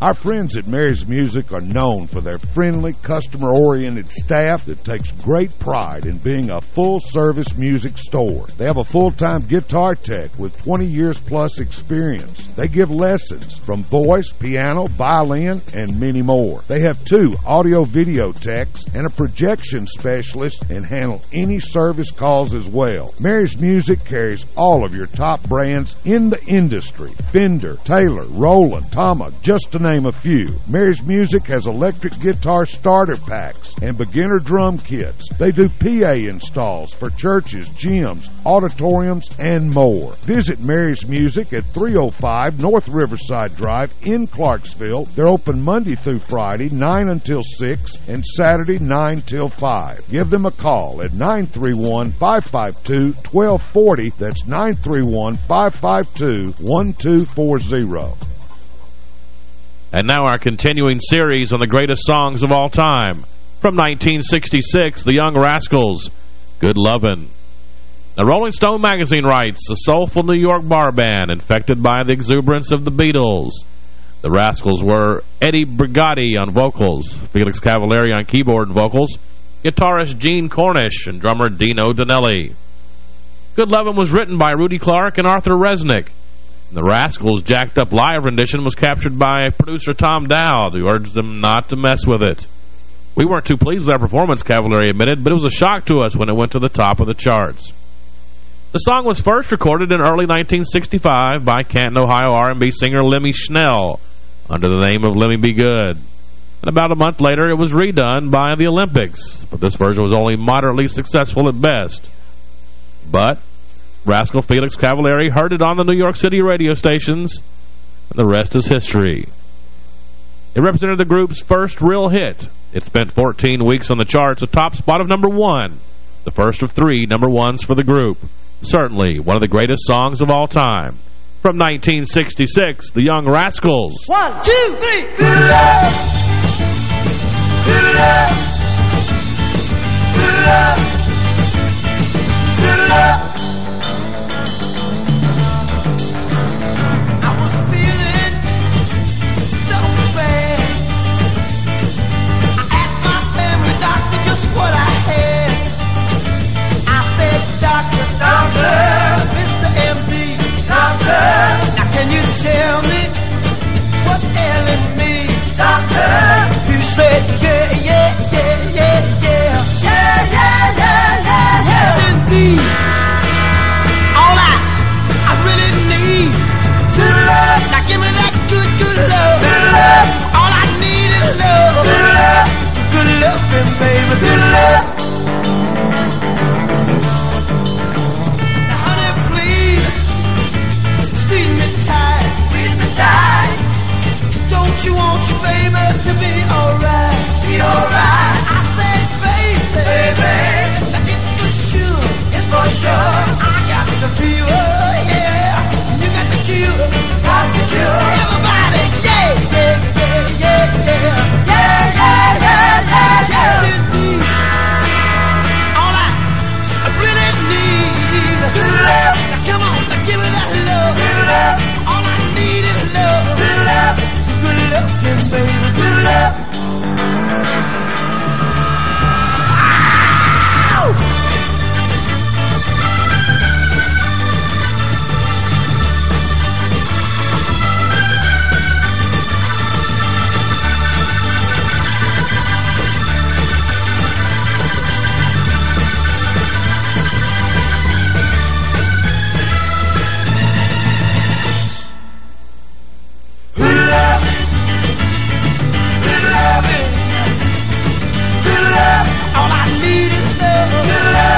Our friends at Mary's Music are known for their friendly, customer-oriented staff that takes great pride in being a full-service music store. They have a full-time guitar tech with 20 years plus experience. They give lessons from voice, piano, violin, and many more. They have two audio-video techs and a projection specialist and handle any service calls as well. Mary's Music carries all of your top brands in the industry. Fender, Taylor, Roland, Tama, just to name a few. Mary's Music has electric guitar starter packs and beginner drum kits. They do PA installs for churches, gyms, auditoriums, and more. Visit Mary's Music at 305 North Riverside Drive in Clarksville. They're open Monday through Friday, 9 until 6, and Saturday, 9 till 5. Give them a call at 931-552-1240. That's 931-552-1240. And now our continuing series on the greatest songs of all time. From 1966, The Young Rascals, Good Lovin'. The Rolling Stone magazine writes, a soulful New York bar band infected by the exuberance of the Beatles. The Rascals were Eddie Brigati on vocals, Felix Cavaliere on keyboard and vocals, guitarist Gene Cornish, and drummer Dino Danelli. Good Lovin' was written by Rudy Clark and Arthur Resnick. The Rascals' jacked-up live rendition was captured by producer Tom Dowd, who urged them not to mess with it. We weren't too pleased with our performance, Cavaliere admitted, but it was a shock to us when it went to the top of the charts. The song was first recorded in early 1965 by Canton, Ohio R&B singer Lemmy Schnell under the name of Lemme B. Good. And about a month later, it was redone by the Olympics, but this version was only moderately successful at best. But Rascal Felix Cavaliere heard it on the New York City radio stations, and the rest is history. It represented the group's first real hit. It spent 14 weeks on the charts, a top spot of number one, the first of three number ones for the group. Certainly one of the greatest songs of all time. From 1966, The Young Rascals. One, two, three. Good love. Love. Love. Love. tell me what's ailing me? Doctor! He said, yeah, yeah, yeah, yeah, yeah. Yeah, yeah, yeah, yeah, yeah. And me. All I, I really need. Good love. Now give me that good, good love. Good love. All I need is love. Good love. Good loving, baby. Good love. Don't you want your baby to be alright? Be alright. I said, baby, baby, that it's for sure, it's for sure. say love.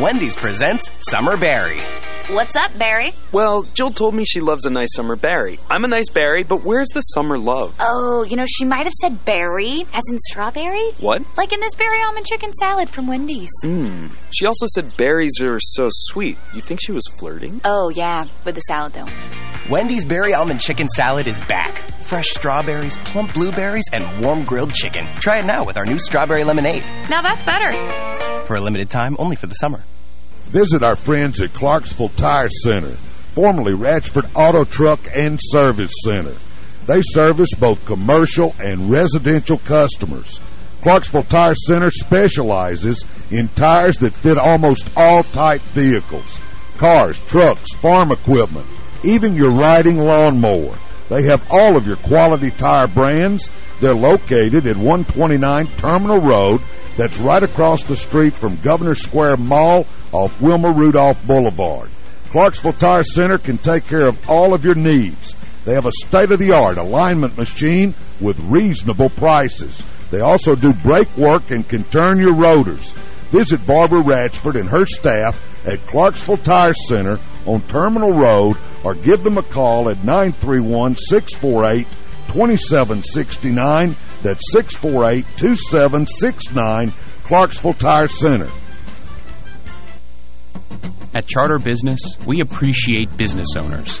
Wendy's presents Summer Berry. What's up, Barry? Well, Jill told me she loves a nice summer berry. I'm a nice berry, but where's the summer love? Oh, you know, she might have said berry, as in strawberry. What? Like in this berry almond chicken salad from Wendy's. Hmm. She also said berries are so sweet. You think she was flirting? Oh, yeah, with the salad, though. Wendy's Berry Almond Chicken Salad is back. Fresh strawberries, plump blueberries, and warm grilled chicken. Try it now with our new strawberry lemonade. Now that's better. For a limited time, only for the summer. Visit our friends at Clarksville Tire Center, formerly Ratchford Auto Truck and Service Center. They service both commercial and residential customers. Clarksville Tire Center specializes in tires that fit almost all type vehicles. Cars, trucks, farm equipment, even your riding lawnmower. They have all of your quality tire brands. They're located at 129 Terminal Road. That's right across the street from Governor Square Mall off Wilma Rudolph Boulevard. Clarksville Tire Center can take care of all of your needs. They have a state-of-the-art alignment machine with reasonable prices. They also do brake work and can turn your rotors. Visit Barbara Ratchford and her staff at Clarksville Tire Center on Terminal Road or give them a call at 931-648-2769. That's 648-2769, Clarksville Tire Center. At Charter Business, we appreciate business owners.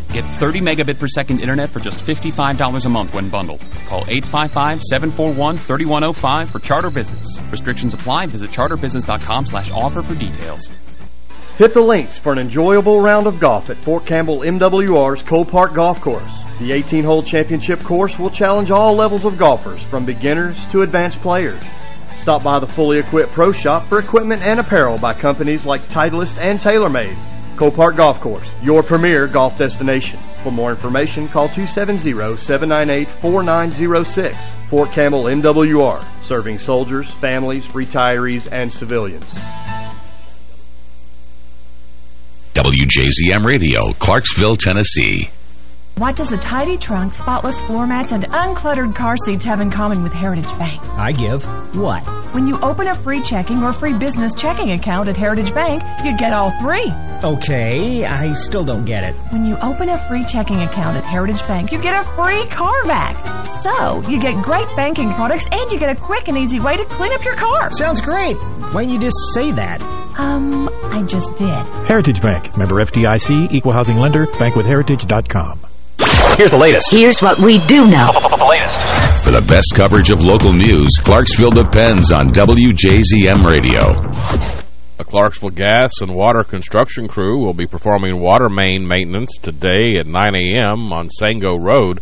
Get 30 megabit per second internet for just $55 a month when bundled. Call 855-741-3105 for Charter Business. Restrictions apply. Visit charterbusiness.com slash offer for details. Hit the links for an enjoyable round of golf at Fort Campbell MWR's Cole Park Golf Course. The 18-hole championship course will challenge all levels of golfers, from beginners to advanced players. Stop by the fully equipped pro shop for equipment and apparel by companies like Titleist and TaylorMade. Cole Park Golf Course, your premier golf destination. For more information, call 270-798-4906. Fort Campbell MWR, serving soldiers, families, retirees, and civilians. WJZM Radio, Clarksville, Tennessee. What does a tidy trunk, spotless floor mats, and uncluttered car seats have in common with Heritage Bank? I give what? When you open a free checking or free business checking account at Heritage Bank, you get all three. Okay, I still don't get it. When you open a free checking account at Heritage Bank, you get a free car vac. So, you get great banking products and you get a quick and easy way to clean up your car. Sounds great. Why didn't you just say that? Um, I just did. Heritage Bank, member FDIC, equal housing lender, bankwithheritage.com. Here's the latest. Here's what we do know. The latest. For the best coverage of local news, Clarksville depends on WJZM Radio. A Clarksville gas and water construction crew will be performing water main maintenance today at 9 a.m. on Sango Road.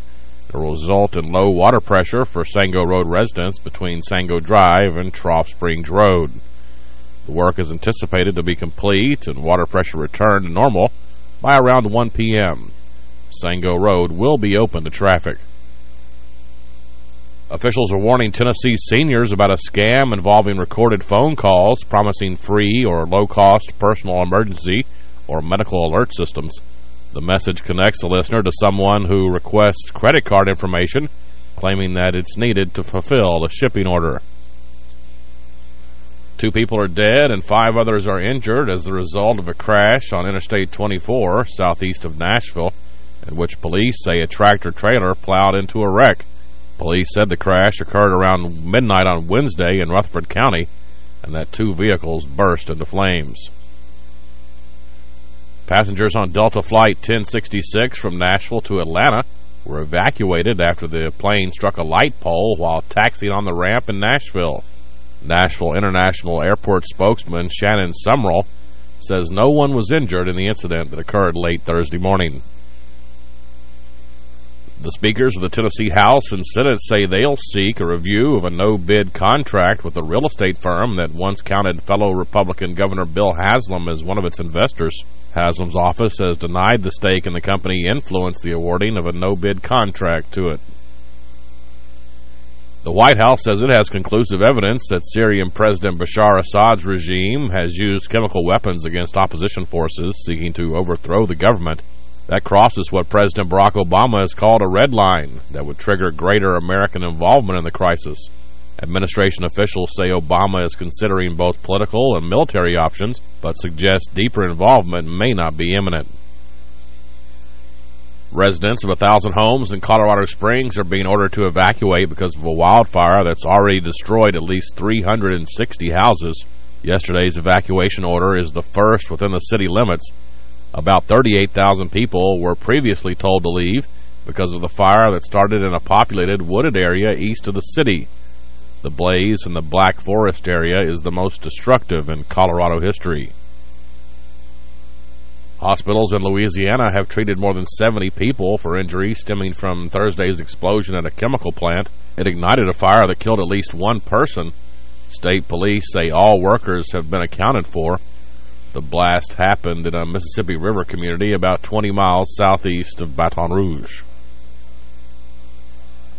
It will result in low water pressure for Sango Road residents between Sango Drive and Trough Springs Road. The work is anticipated to be complete and water pressure returned to normal by around 1 p.m. Sango Road will be open to traffic. Officials are warning Tennessee seniors about a scam involving recorded phone calls promising free or low-cost personal emergency or medical alert systems. The message connects the listener to someone who requests credit card information, claiming that it's needed to fulfill the shipping order. Two people are dead and five others are injured as the result of a crash on Interstate 24 southeast of Nashville, in which police say a tractor-trailer plowed into a wreck. Police said the crash occurred around midnight on Wednesday in Rutherford County and that two vehicles burst into flames. Passengers on Delta Flight 1066 from Nashville to Atlanta were evacuated after the plane struck a light pole while taxiing on the ramp in Nashville. Nashville International Airport spokesman Shannon Sumrall says no one was injured in the incident that occurred late Thursday morning. The speakers of the Tennessee House and Senate say they'll seek a review of a no-bid contract with a real estate firm that once counted fellow Republican Governor Bill Haslam as one of its investors. Haslam's office has denied the stake in the company influenced the awarding of a no-bid contract to it. The White House says it has conclusive evidence that Syrian President Bashar Assad's regime has used chemical weapons against opposition forces seeking to overthrow the government. That crosses what President Barack Obama has called a red line that would trigger greater American involvement in the crisis. Administration officials say Obama is considering both political and military options, but suggest deeper involvement may not be imminent. Residents of a thousand homes in Colorado Springs are being ordered to evacuate because of a wildfire that's already destroyed at least 360 houses. Yesterday's evacuation order is the first within the city limits. About 38,000 people were previously told to leave because of the fire that started in a populated wooded area east of the city. The blaze in the Black Forest area is the most destructive in Colorado history. Hospitals in Louisiana have treated more than 70 people for injuries stemming from Thursday's explosion at a chemical plant. It ignited a fire that killed at least one person. State police say all workers have been accounted for. The blast happened in a Mississippi River community about 20 miles southeast of Baton Rouge.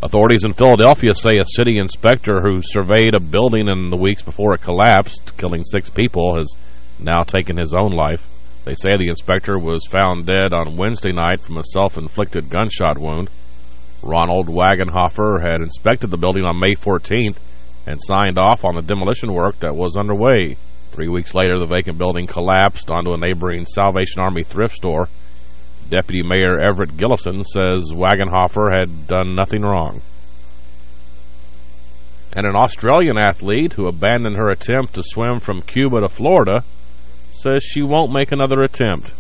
Authorities in Philadelphia say a city inspector who surveyed a building in the weeks before it collapsed, killing six people, has now taken his own life. They say the inspector was found dead on Wednesday night from a self-inflicted gunshot wound. Ronald Wagenhoffer had inspected the building on May 14th and signed off on the demolition work that was underway. Three weeks later, the vacant building collapsed onto a neighboring Salvation Army thrift store. Deputy Mayor Everett Gillison says Wagenhoffer had done nothing wrong. And an Australian athlete who abandoned her attempt to swim from Cuba to Florida says she won't make another attempt.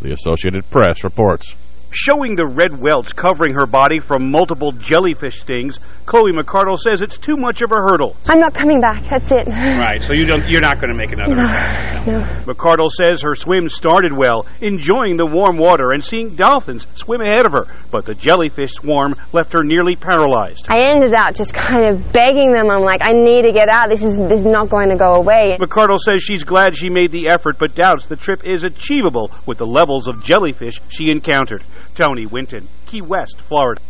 The Associated Press reports. Showing the red welts covering her body from multiple jellyfish stings, Chloe McCardel says it's too much of a hurdle. I'm not coming back. That's it. Right, so you don't, you're not going to make another No, attempt. no. McCardel says her swim started well, enjoying the warm water and seeing dolphins swim ahead of her, but the jellyfish swarm left her nearly paralyzed. I ended up just kind of begging them. I'm like, I need to get out. This is this is not going to go away. McCardel says she's glad she made the effort, but doubts the trip is achievable with the levels of jellyfish she encountered. Tony Winton, Key West, Florida.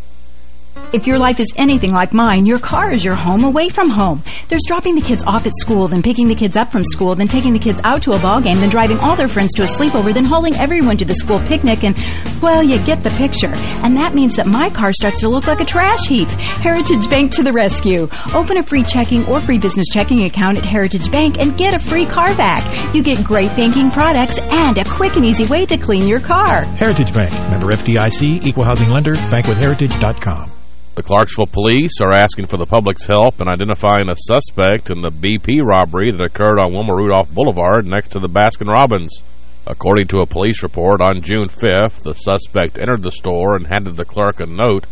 If your life is anything like mine, your car is your home away from home. There's dropping the kids off at school, then picking the kids up from school, then taking the kids out to a ball game, then driving all their friends to a sleepover, then hauling everyone to the school picnic, and, well, you get the picture. And that means that my car starts to look like a trash heap. Heritage Bank to the rescue. Open a free checking or free business checking account at Heritage Bank and get a free car back. You get great banking products and a quick and easy way to clean your car. Heritage Bank. Member FDIC. Equal housing lender. Bankwithheritage.com. The Clarksville police are asking for the public's help in identifying a suspect in the BP robbery that occurred on Wilma Rudolph Boulevard next to the Baskin-Robbins. According to a police report, on June 5th, the suspect entered the store and handed the clerk a note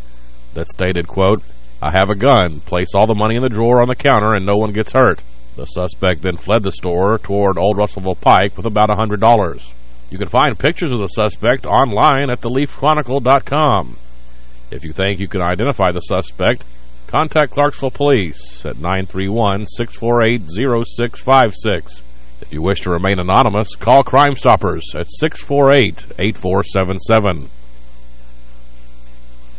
that stated, quote, I have a gun. Place all the money in the drawer on the counter and no one gets hurt. The suspect then fled the store toward Old Russellville Pike with about $100. You can find pictures of the suspect online at theleafchronicle.com. If you think you can identify the suspect, contact Clarksville Police at 931-648-0656. If you wish to remain anonymous, call Crime Stoppers at 648-8477.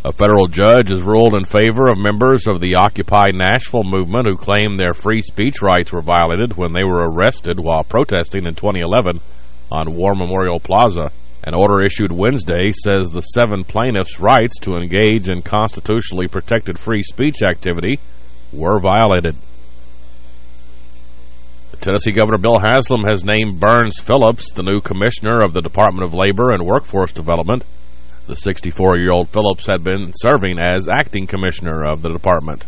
A federal judge has ruled in favor of members of the Occupy Nashville movement who claim their free speech rights were violated when they were arrested while protesting in 2011 on War Memorial Plaza. An order issued Wednesday says the seven plaintiffs' rights to engage in constitutionally protected free speech activity were violated. Tennessee Governor Bill Haslam has named Burns Phillips the new commissioner of the Department of Labor and Workforce Development. The 64-year-old Phillips had been serving as acting commissioner of the department.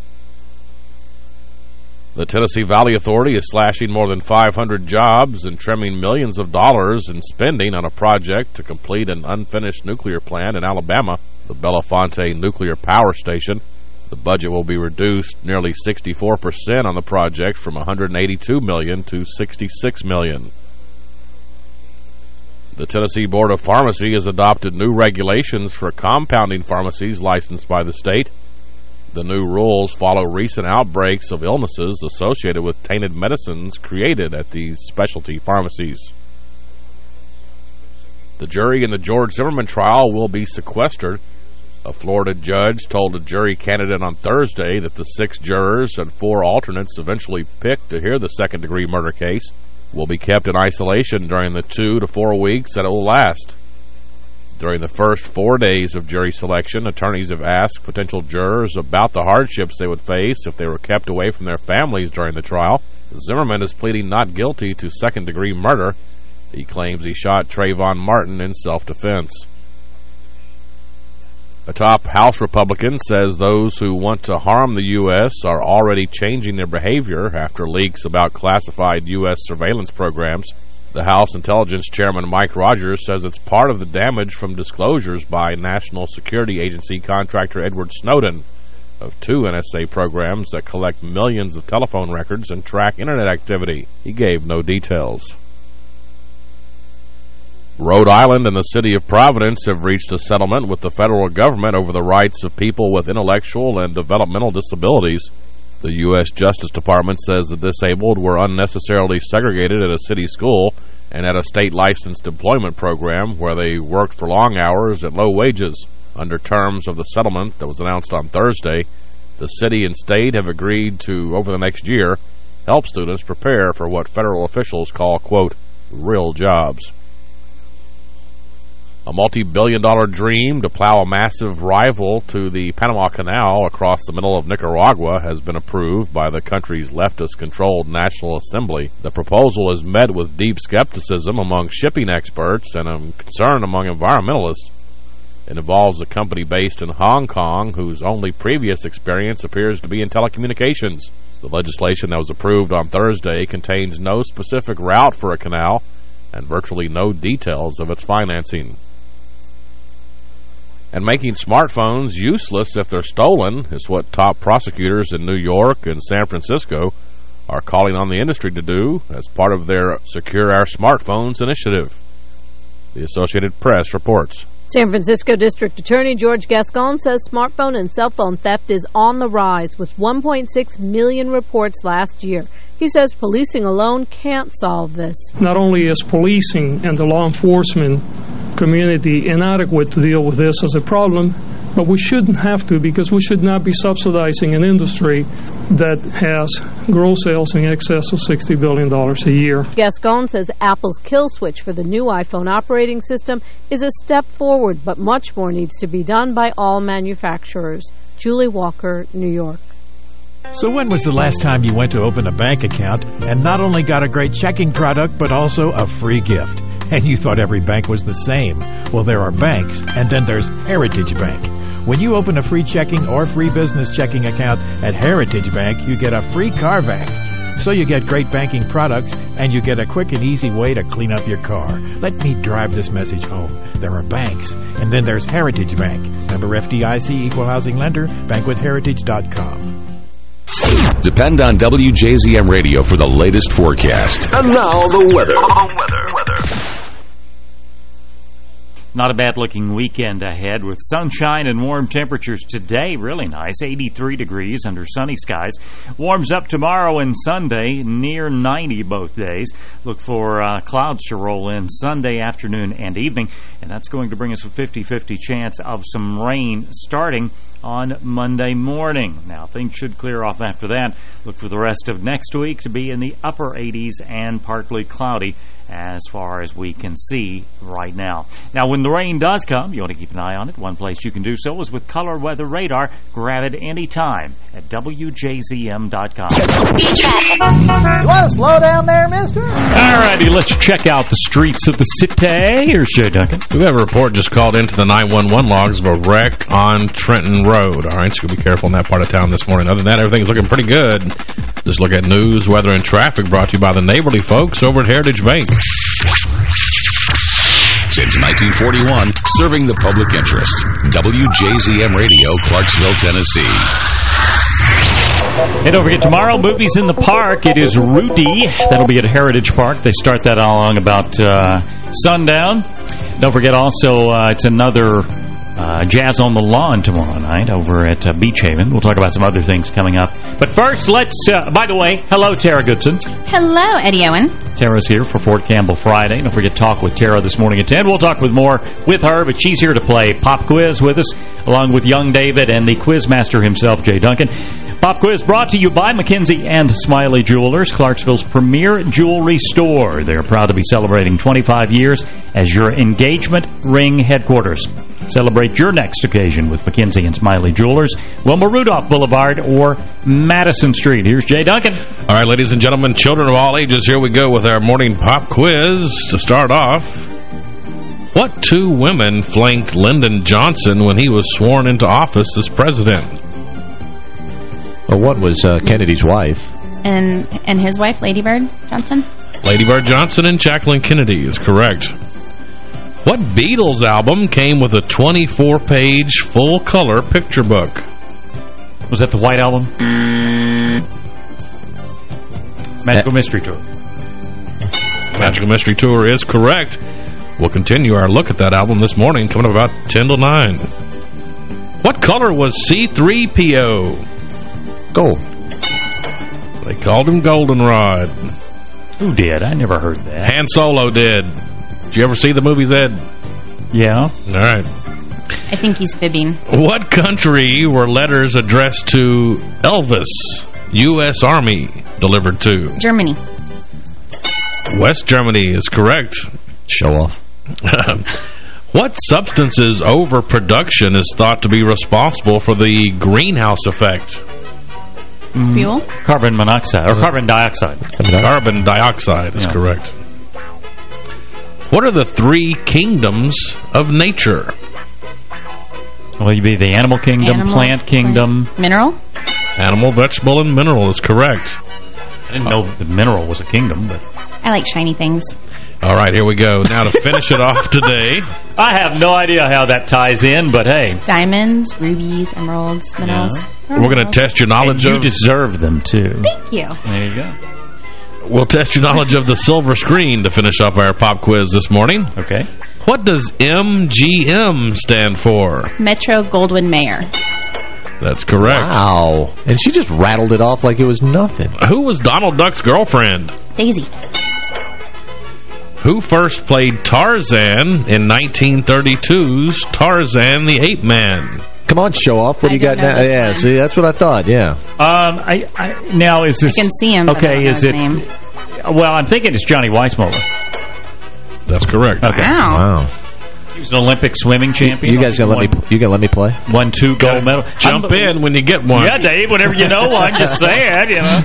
The Tennessee Valley Authority is slashing more than 500 jobs and trimming millions of dollars in spending on a project to complete an unfinished nuclear plant in Alabama, the Bellefonte Nuclear Power Station. The budget will be reduced nearly 64% on the project from 182 million to 66 million. The Tennessee Board of Pharmacy has adopted new regulations for compounding pharmacies licensed by the state. The new rules follow recent outbreaks of illnesses associated with tainted medicines created at these specialty pharmacies. The jury in the George Zimmerman trial will be sequestered. A Florida judge told a jury candidate on Thursday that the six jurors and four alternates eventually picked to hear the second-degree murder case will be kept in isolation during the two to four weeks that it will last. During the first four days of jury selection, attorneys have asked potential jurors about the hardships they would face if they were kept away from their families during the trial. Zimmerman is pleading not guilty to second-degree murder. He claims he shot Trayvon Martin in self-defense. A top House Republican says those who want to harm the U.S. are already changing their behavior after leaks about classified U.S. surveillance programs. The House Intelligence Chairman Mike Rogers says it's part of the damage from disclosures by National Security Agency contractor Edward Snowden of two NSA programs that collect millions of telephone records and track Internet activity. He gave no details. Rhode Island and the city of Providence have reached a settlement with the federal government over the rights of people with intellectual and developmental disabilities. The U.S. Justice Department says the disabled were unnecessarily segregated at a city school and at a state-licensed employment program where they worked for long hours at low wages. Under terms of the settlement that was announced on Thursday, the city and state have agreed to, over the next year, help students prepare for what federal officials call, quote, real jobs. A multi-billion dollar dream to plow a massive rival to the Panama Canal across the middle of Nicaragua has been approved by the country's leftist-controlled National Assembly. The proposal has met with deep skepticism among shipping experts and a concern among environmentalists. It involves a company based in Hong Kong whose only previous experience appears to be in telecommunications. The legislation that was approved on Thursday contains no specific route for a canal and virtually no details of its financing. And making smartphones useless if they're stolen is what top prosecutors in New York and San Francisco are calling on the industry to do as part of their Secure Our Smartphones initiative. The Associated Press reports. San Francisco District Attorney George Gascon says smartphone and cell phone theft is on the rise with 1.6 million reports last year. He says policing alone can't solve this. Not only is policing and the law enforcement community inadequate to deal with this as a problem, but we shouldn't have to because we should not be subsidizing an industry that has gross sales in excess of $60 billion a year. Gascon says Apple's kill switch for the new iPhone operating system is a step forward, but much more needs to be done by all manufacturers. Julie Walker, New York. So when was the last time you went to open a bank account and not only got a great checking product, but also a free gift? And you thought every bank was the same. Well, there are banks, and then there's Heritage Bank. When you open a free checking or free business checking account at Heritage Bank, you get a free car vac. So you get great banking products, and you get a quick and easy way to clean up your car. Let me drive this message home. There are banks, and then there's Heritage Bank. Member FDIC Equal Housing Lender, bankwithheritage.com. Depend on WJZM Radio for the latest forecast. And now the weather. weather. Not a bad-looking weekend ahead with sunshine and warm temperatures today. Really nice, 83 degrees under sunny skies. Warms up tomorrow and Sunday, near 90 both days. Look for uh, clouds to roll in Sunday afternoon and evening, and that's going to bring us a 50-50 chance of some rain starting on Monday morning. Now, things should clear off after that. Look for the rest of next week to be in the upper 80s and partly cloudy as far as we can see right now. Now, when the rain does come, you want to keep an eye on it. One place you can do so is with Color Weather Radar. Grab it anytime at WJZM.com. You want to slow down there, mister? Alrighty, let's check out the streets of the city. Here's Jay Duncan. We have a report just called into the 911 logs of a wreck on Trenton Road. All right, so be careful in that part of town this morning. Other than that, everything's looking pretty good. Just look at news, weather, and traffic brought to you by the neighborly folks over at Heritage Bank. Since 1941, serving the public interest. WJZM Radio, Clarksville, Tennessee. And don't forget, tomorrow, Movies in the Park. It is Rudy. That'll be at Heritage Park. They start that all along about uh, sundown. Don't forget also, uh, it's another uh, Jazz on the Lawn tomorrow night over at uh, Beachaven. We'll talk about some other things coming up. But first, let's, uh, by the way, hello, Tara Goodson. Hello, Eddie Owen. Tara's here for Fort Campbell Friday. Don't forget to talk with Tara this morning at 10. We'll talk with more with her, but she's here to play Pop Quiz with us, along with young David and the quiz master himself, Jay Duncan. Pop Quiz brought to you by McKenzie and Smiley Jewelers, Clarksville's premier jewelry store. They're proud to be celebrating 25 years as your engagement ring headquarters. Celebrate your next occasion with McKenzie and Smiley Jewelers, Wilma Rudolph Boulevard or Madison Street. Here's Jay Duncan. All right, ladies and gentlemen, children of all ages, here we go with our morning pop quiz. To start off, what two women flanked Lyndon Johnson when he was sworn into office as president? Well, one was uh, Kennedy's wife. And and his wife, Lady Bird Johnson. Lady Bird Johnson and Jacqueline Kennedy is correct. What Beatles album came with a 24-page full-color picture book? Was that the White Album? Magical Mystery Tour. Magical Mystery Tour is correct. We'll continue our look at that album this morning, coming up about 10 to 9. What color was C-3PO? Gold. They called him Goldenrod. Who did? I never heard that. Han Solo did. Did you ever see the movies, Ed? Yeah. All right. I think he's fibbing. What country were letters addressed to Elvis, U.S. Army, delivered to? Germany. West Germany is correct. Show off. what substance's overproduction is thought to be responsible for the greenhouse effect? Mm. Fuel? Carbon monoxide, or carbon dioxide. Carbon dioxide is Yeah. correct. What are the three kingdoms of nature? Well, you'd be the animal kingdom, Animal, plant kingdom. Mineral? Animal, vegetable, and mineral is correct. I didn't know the mineral was a kingdom, but... I like shiny things. All right, here we go. Now to finish it off today. I have no idea how that ties in, but hey. Diamonds, rubies, emeralds, minerals. We're going to test your knowledge And you of... deserve them, too. Thank you. There you go. We'll test your knowledge of the silver screen to finish off our pop quiz this morning. Okay. What does MGM stand for? Metro Goldwyn Mayer. That's correct. Wow. And she just rattled it off like it was nothing. Who was Donald Duck's girlfriend? Daisy. Who first played Tarzan in 1932's Tarzan the Ape Man? Come on, show off. What I do you got now? Yeah, one. see, that's what I thought, yeah. Um, I, I now is this? I can see him, but I Okay, don't know is his it? name. Well, I'm thinking it's Johnny Weissmuller. That's correct. Okay. Wow. Wow. He was an Olympic swimming champion. You guys gonna let me? You gonna let me play? One, two gold medal. Jump in when you get one. Yeah, Dave. Whenever you know one, just say it. You know.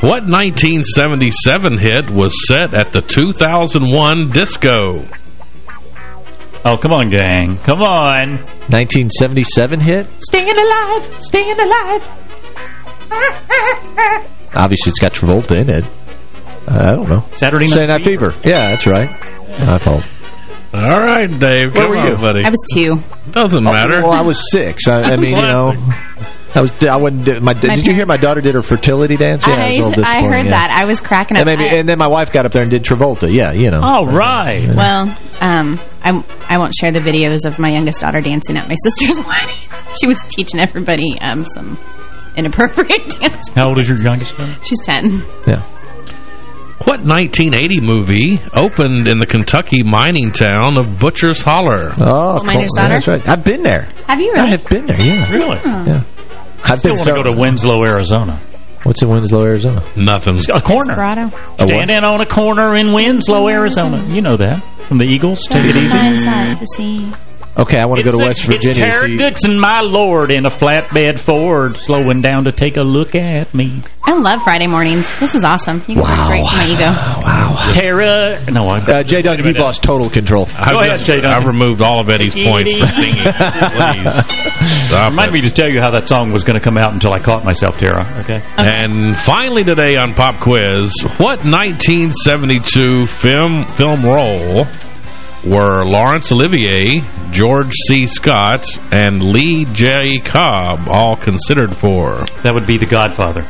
What 1977 hit was set at the 2001 disco? Oh, come on, gang. Come on. 1977 hit. Staying alive, staying alive. Obviously, it's got Travolta in it. Uh, I don't know. Saturday Night Saturday Night Fever. Fever. Yeah, that's right. My fault. All right, Dave. Where were you? buddy. I was two. Doesn't matter. Well, I was six. I, I mean, you know, I was. I wouldn't. Do, my, My did you hear my daughter did her fertility dance? Yeah, I, was a little I heard yeah. that. I was cracking up. And maybe, and then my wife got up there and did Travolta. Yeah, you know. All right. Well, um, I, I won't share the videos of my youngest daughter dancing at my sister's wedding. She was teaching everybody um, some inappropriate dance. How old is your youngest daughter? She's 10. Yeah. What 1980 movie opened in the Kentucky mining town of Butcher's Holler? Oh, Coal miner's cool. Yeah, daughter? That's right. I've been there. Have you really? I have been there. Yeah. Really? Yeah. I I've still been want to go to Winslow, Arizona. What's in Winslow, Arizona? Nothing. A corner. Desperado. A? Standing on a corner in Winslow, Arizona. You know that. From the Eagles. Take it easy. Inside to see. Okay, I want to go to West Virginia. It's to Tara see- Goodson, my lord, in a flatbed Ford, slowing down to take a look at me. I love Friday mornings. This is awesome. You can wow. break my ego. Wow. Tara, no, I. Uh, Jay Duncan, you've lost total control. Go ahead, Jay Duncan. I've removed all of Eddie's points for singing. Please. Stop Remind it. me to tell you how that song was going to come out until I caught myself, Tara. Okay. And finally today on Pop Quiz, what 1972 film film role were Laurence Olivier, George C. Scott, and Lee J. Cobb all considered for? That would be The Godfather.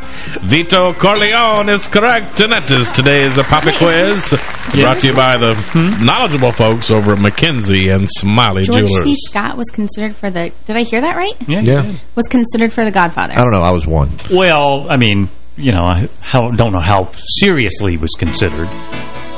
Vito Corleone is correct, and that is today's Pop Quiz. Brought to you by the hmm? knowledgeable folks over at McKenzie and Smiley George Jewelers. C. Scott was considered for the... Did I hear that right? Yeah. Yeah. Was considered for The Godfather. I don't know. I was one. Well, I mean, you know, I don't know how seriously it was considered.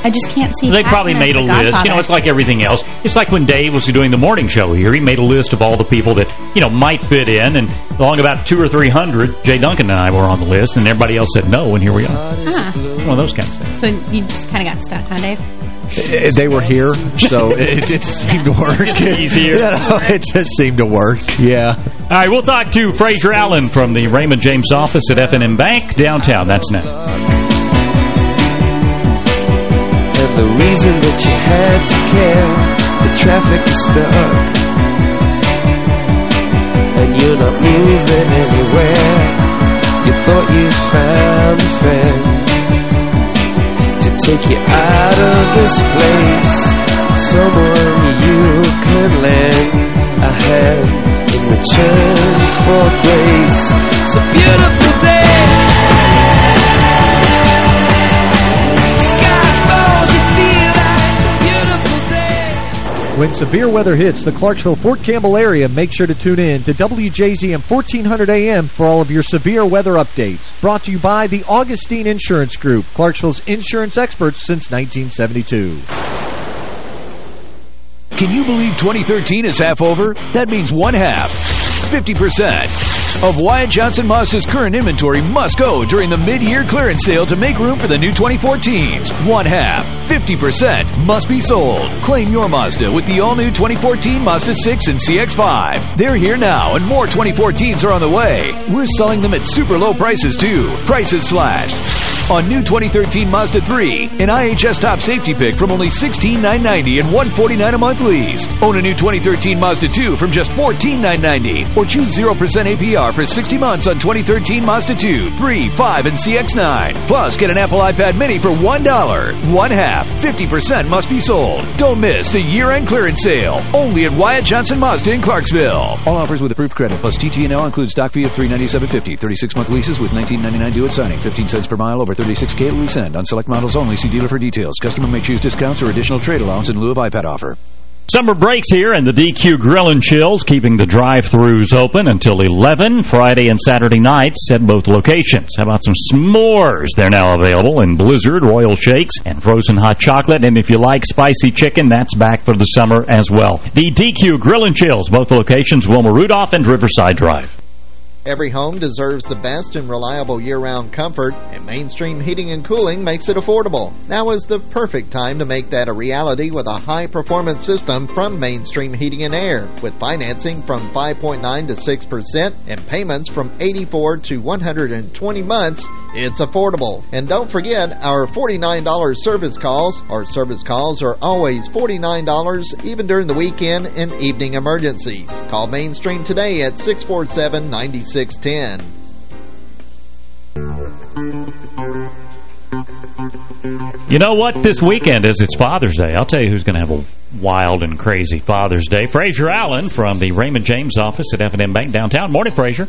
I just can't see. They probably made a list. You know, it's like everything else. It's like when Dave was doing the morning show here. He made a list of all the people that, you know, might fit in. And along about two or three hundred, Jay Duncan and I were on the list, and everybody else said no, and here we are. Huh. One of those kind of things. So you just kind of got stuck, huh, Dave? Uh, They were here, so it, it seemed to work. Just easier. You know, it just seemed to work. Yeah. All right, we'll talk to Fraser Allen from the Raymond James office at F&M Bank downtown. That's next. The reason that you had to care, the traffic is stuck. And you're not moving anywhere. You thought you found a friend to take you out of this place. Someone you could lend a hand in return for grace. It's a beautiful day. When severe weather hits the Clarksville-Fort Campbell area, make sure to tune in to WJZM 1400 AM for all of your severe weather updates. Brought to you by the Augustine Insurance Group, Clarksville's insurance experts since 1972. Can you believe 2013 is half over? That means one half, 50%, of Wyatt Johnson Mazda's current inventory must go during the mid-year clearance sale to make room for the new 2014s. One half, 50%, must be sold. Claim your Mazda with the all-new 2014 Mazda 6 and CX-5. They're here now, and more 2014s are on the way. We're selling them at super low prices, too. Prices slashed. On new 2013 Mazda 3, an IHS top safety pick from only 16,990 and 149 a month lease. Own a new 2013 Mazda 2 from just 14,990 or choose 0% APR for 60 months on 2013 Mazda 2, 3, 5, and CX-9. Plus, get an Apple iPad mini for $1. One half, 50% must be sold. Don't miss the year-end clearance sale. Only at Wyatt Johnson Mazda in Clarksville. All offers with approved credit plus TTNL includes stock fee of $397.50. 36-month leases with $19.99 due at signing. 15 cents per mile over 36K at lease end. On select models only. See dealer for details. Customer may choose discounts or additional trade allowance in lieu of iPad offer. Summer breaks here, and the DQ Grill and Chills keeping the drive-thrus open until 11, Friday and Saturday nights at both locations. How about some s'mores? They're now available in Blizzard, Royal Shakes, and frozen hot chocolate. And if you like spicy chicken, that's back for the summer as well. The DQ Grill and Chills, both locations, Wilma Rudolph and Riverside Drive. Every home deserves the best and reliable year-round comfort, and Mainstream Heating and Cooling makes it affordable. Now is the perfect time to make that a reality with a high-performance system from Mainstream Heating and Air, with financing from 5.9% to 6% and payments from 84 to 120 months. It's affordable. And don't forget our $49 service calls. Our service calls are always $49 even during the weekend and evening emergencies. Call Mainstream today at 647 9610. You know what? This weekend is it's Father's Day. I'll tell you who's going to have a wild and crazy Father's Day. Fraser Allen from the Raymond James office at F&M Bank downtown. Morning, Fraser.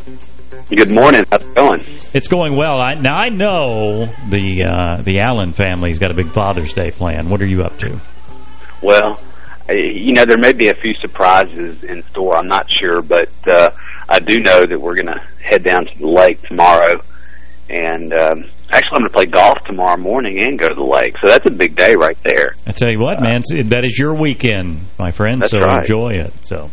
Good morning. How's it going? It's going well. I, now, I know the uh, the Allen family's got a big Father's Day plan. What are you up to? Well, you know, there may be a few surprises in store. I'm not sure, but uh, I do know that we're going to head down to the lake tomorrow. And um, actually, I'm going to play golf tomorrow morning and go to the lake. So that's a big day right there. I tell you what, uh, man, that is your weekend, my friend. so right. enjoy it. So.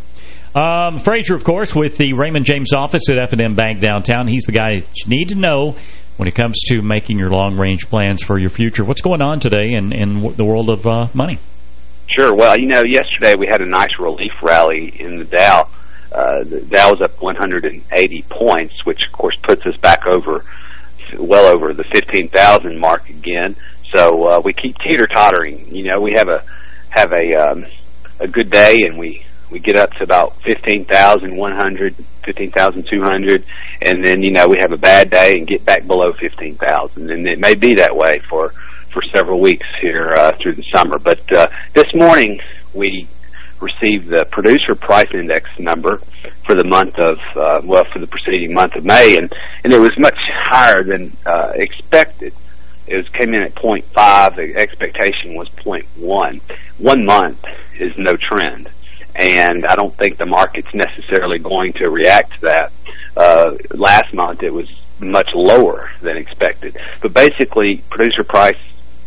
Um, Frazier, of course, with the Raymond James office at F&M Bank downtown. He's the guy you need to know when it comes to making your long-range plans for your future. What's going on today in, in the world of uh, money? Sure. Well, you know, yesterday we had a nice relief rally in the Dow. Uh, the Dow was up 180 points, which, of course, puts us back over, well over the 15,000 mark again. So uh, we keep teeter-tottering. You know, we have a have a um, a good day, and we we get up to about 15,100, 15,200, and then, you know, we have a bad day and get back below 15,000. And it may be that way for, for several weeks here uh, through the summer. But uh, this morning, we received the producer price index number for the month of, uh, well, for the preceding month of May, and, and it was much higher than uh, expected. It was came in at 0.5. The expectation was 0.1. One month is no trend and I don't think the market's necessarily going to react to that. Uh, last month it was much lower than expected. But basically, producer price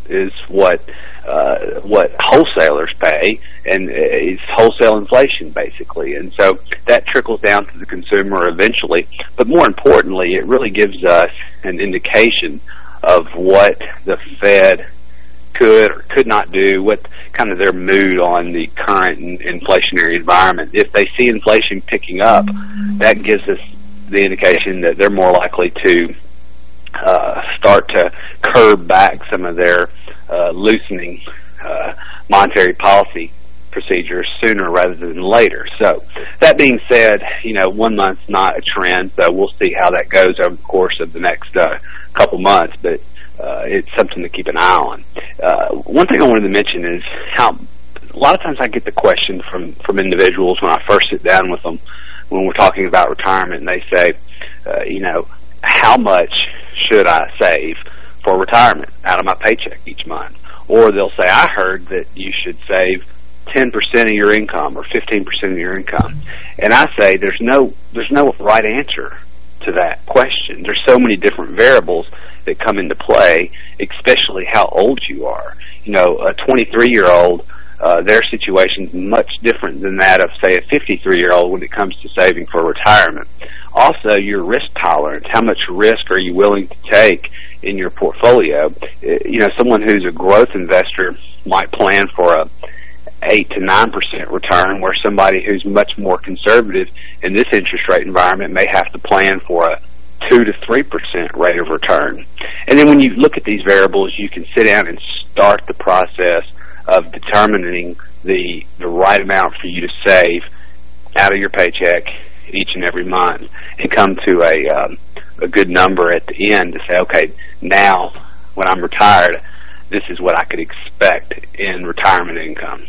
is what uh, what wholesalers pay, and it's wholesale inflation, basically. And so that trickles down to the consumer eventually. But more importantly, it really gives us an indication of what the Fed could or could not do, what kind of their mood on the current inflationary environment. If they see inflation picking up, that gives us the indication that they're more likely to uh, start to curb back some of their uh, loosening uh, monetary policy procedures sooner rather than later. So that being said, you know, one month's not a trend, so we'll see how that goes over the course of the next uh, couple months. But uh, it's something to keep an eye on. Uh, one thing I wanted to mention is how a lot of times I get the question from from individuals when I first sit down with them when we're talking about retirement, and they say, uh, you know, how much should I save for retirement out of my paycheck each month? Or they'll say, I heard that you should save 10% of your income or 15% of your income. And I say there's no there's no right answer to that question. There's so many different variables that come into play, especially how old you are. You know, a 23-year-old, uh, their situation is much different than that of, say, a 53-year-old when it comes to saving for retirement. Also, your risk tolerance. How much risk are you willing to take in your portfolio? Uh, you know, someone who's a growth investor might plan for a eight to nine percent return, where somebody who's much more conservative in this interest rate environment may have to plan for a two to three percent rate of return. And then when you look at these variables, you can sit down and start the process of determining the the right amount for you to save out of your paycheck each and every month, and come to a um, a good number at the end to say, okay, now when I'm retired, this is what I could expect in retirement income.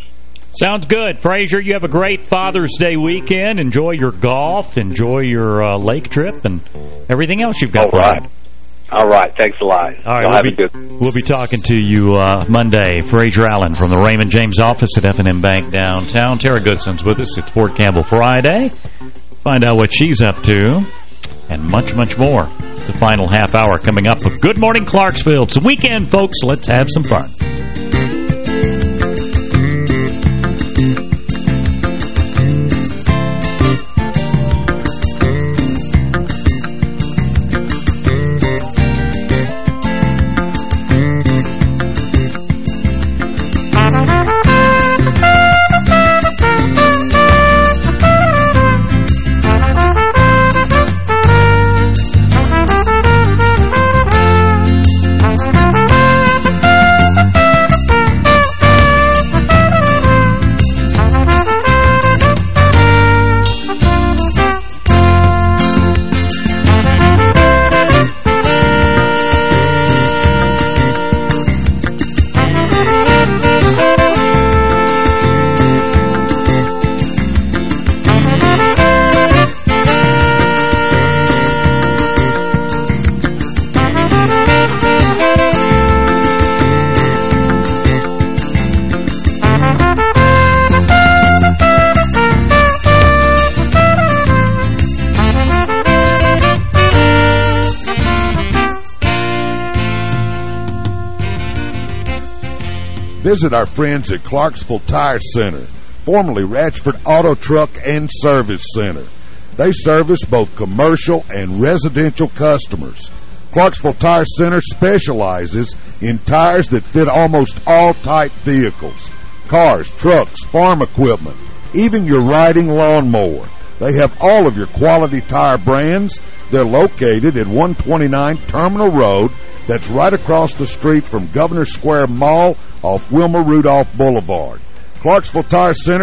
Sounds good. Frazier, you have a great Father's Day weekend. Enjoy your golf, enjoy your uh, lake trip, and everything else you've got All right. All right. Thanks a lot. All right. We'll be, good... we'll be, talking to you uh, Monday. Frazier Allen from the Raymond James office at F&M Bank downtown. Tara Goodson's with us. It's Fort Campbell Friday. Find out what she's up to and much, much more. It's the final half hour coming up. But good morning, Clarksville. It's a weekend, folks. Let's have some fun. Visit our friends at Clarksville Tire Center, formerly Ratchford Auto Truck and Service Center. They service both commercial and residential customers. Clarksville Tire Center specializes in tires that fit almost all type vehicles. Cars, trucks, farm equipment, even your riding lawnmower. They have all of your quality tire brands. They're located at 129 Terminal Road. That's right across the street from Governor Square Mall off Wilma Rudolph Boulevard. Clarksville Tire Center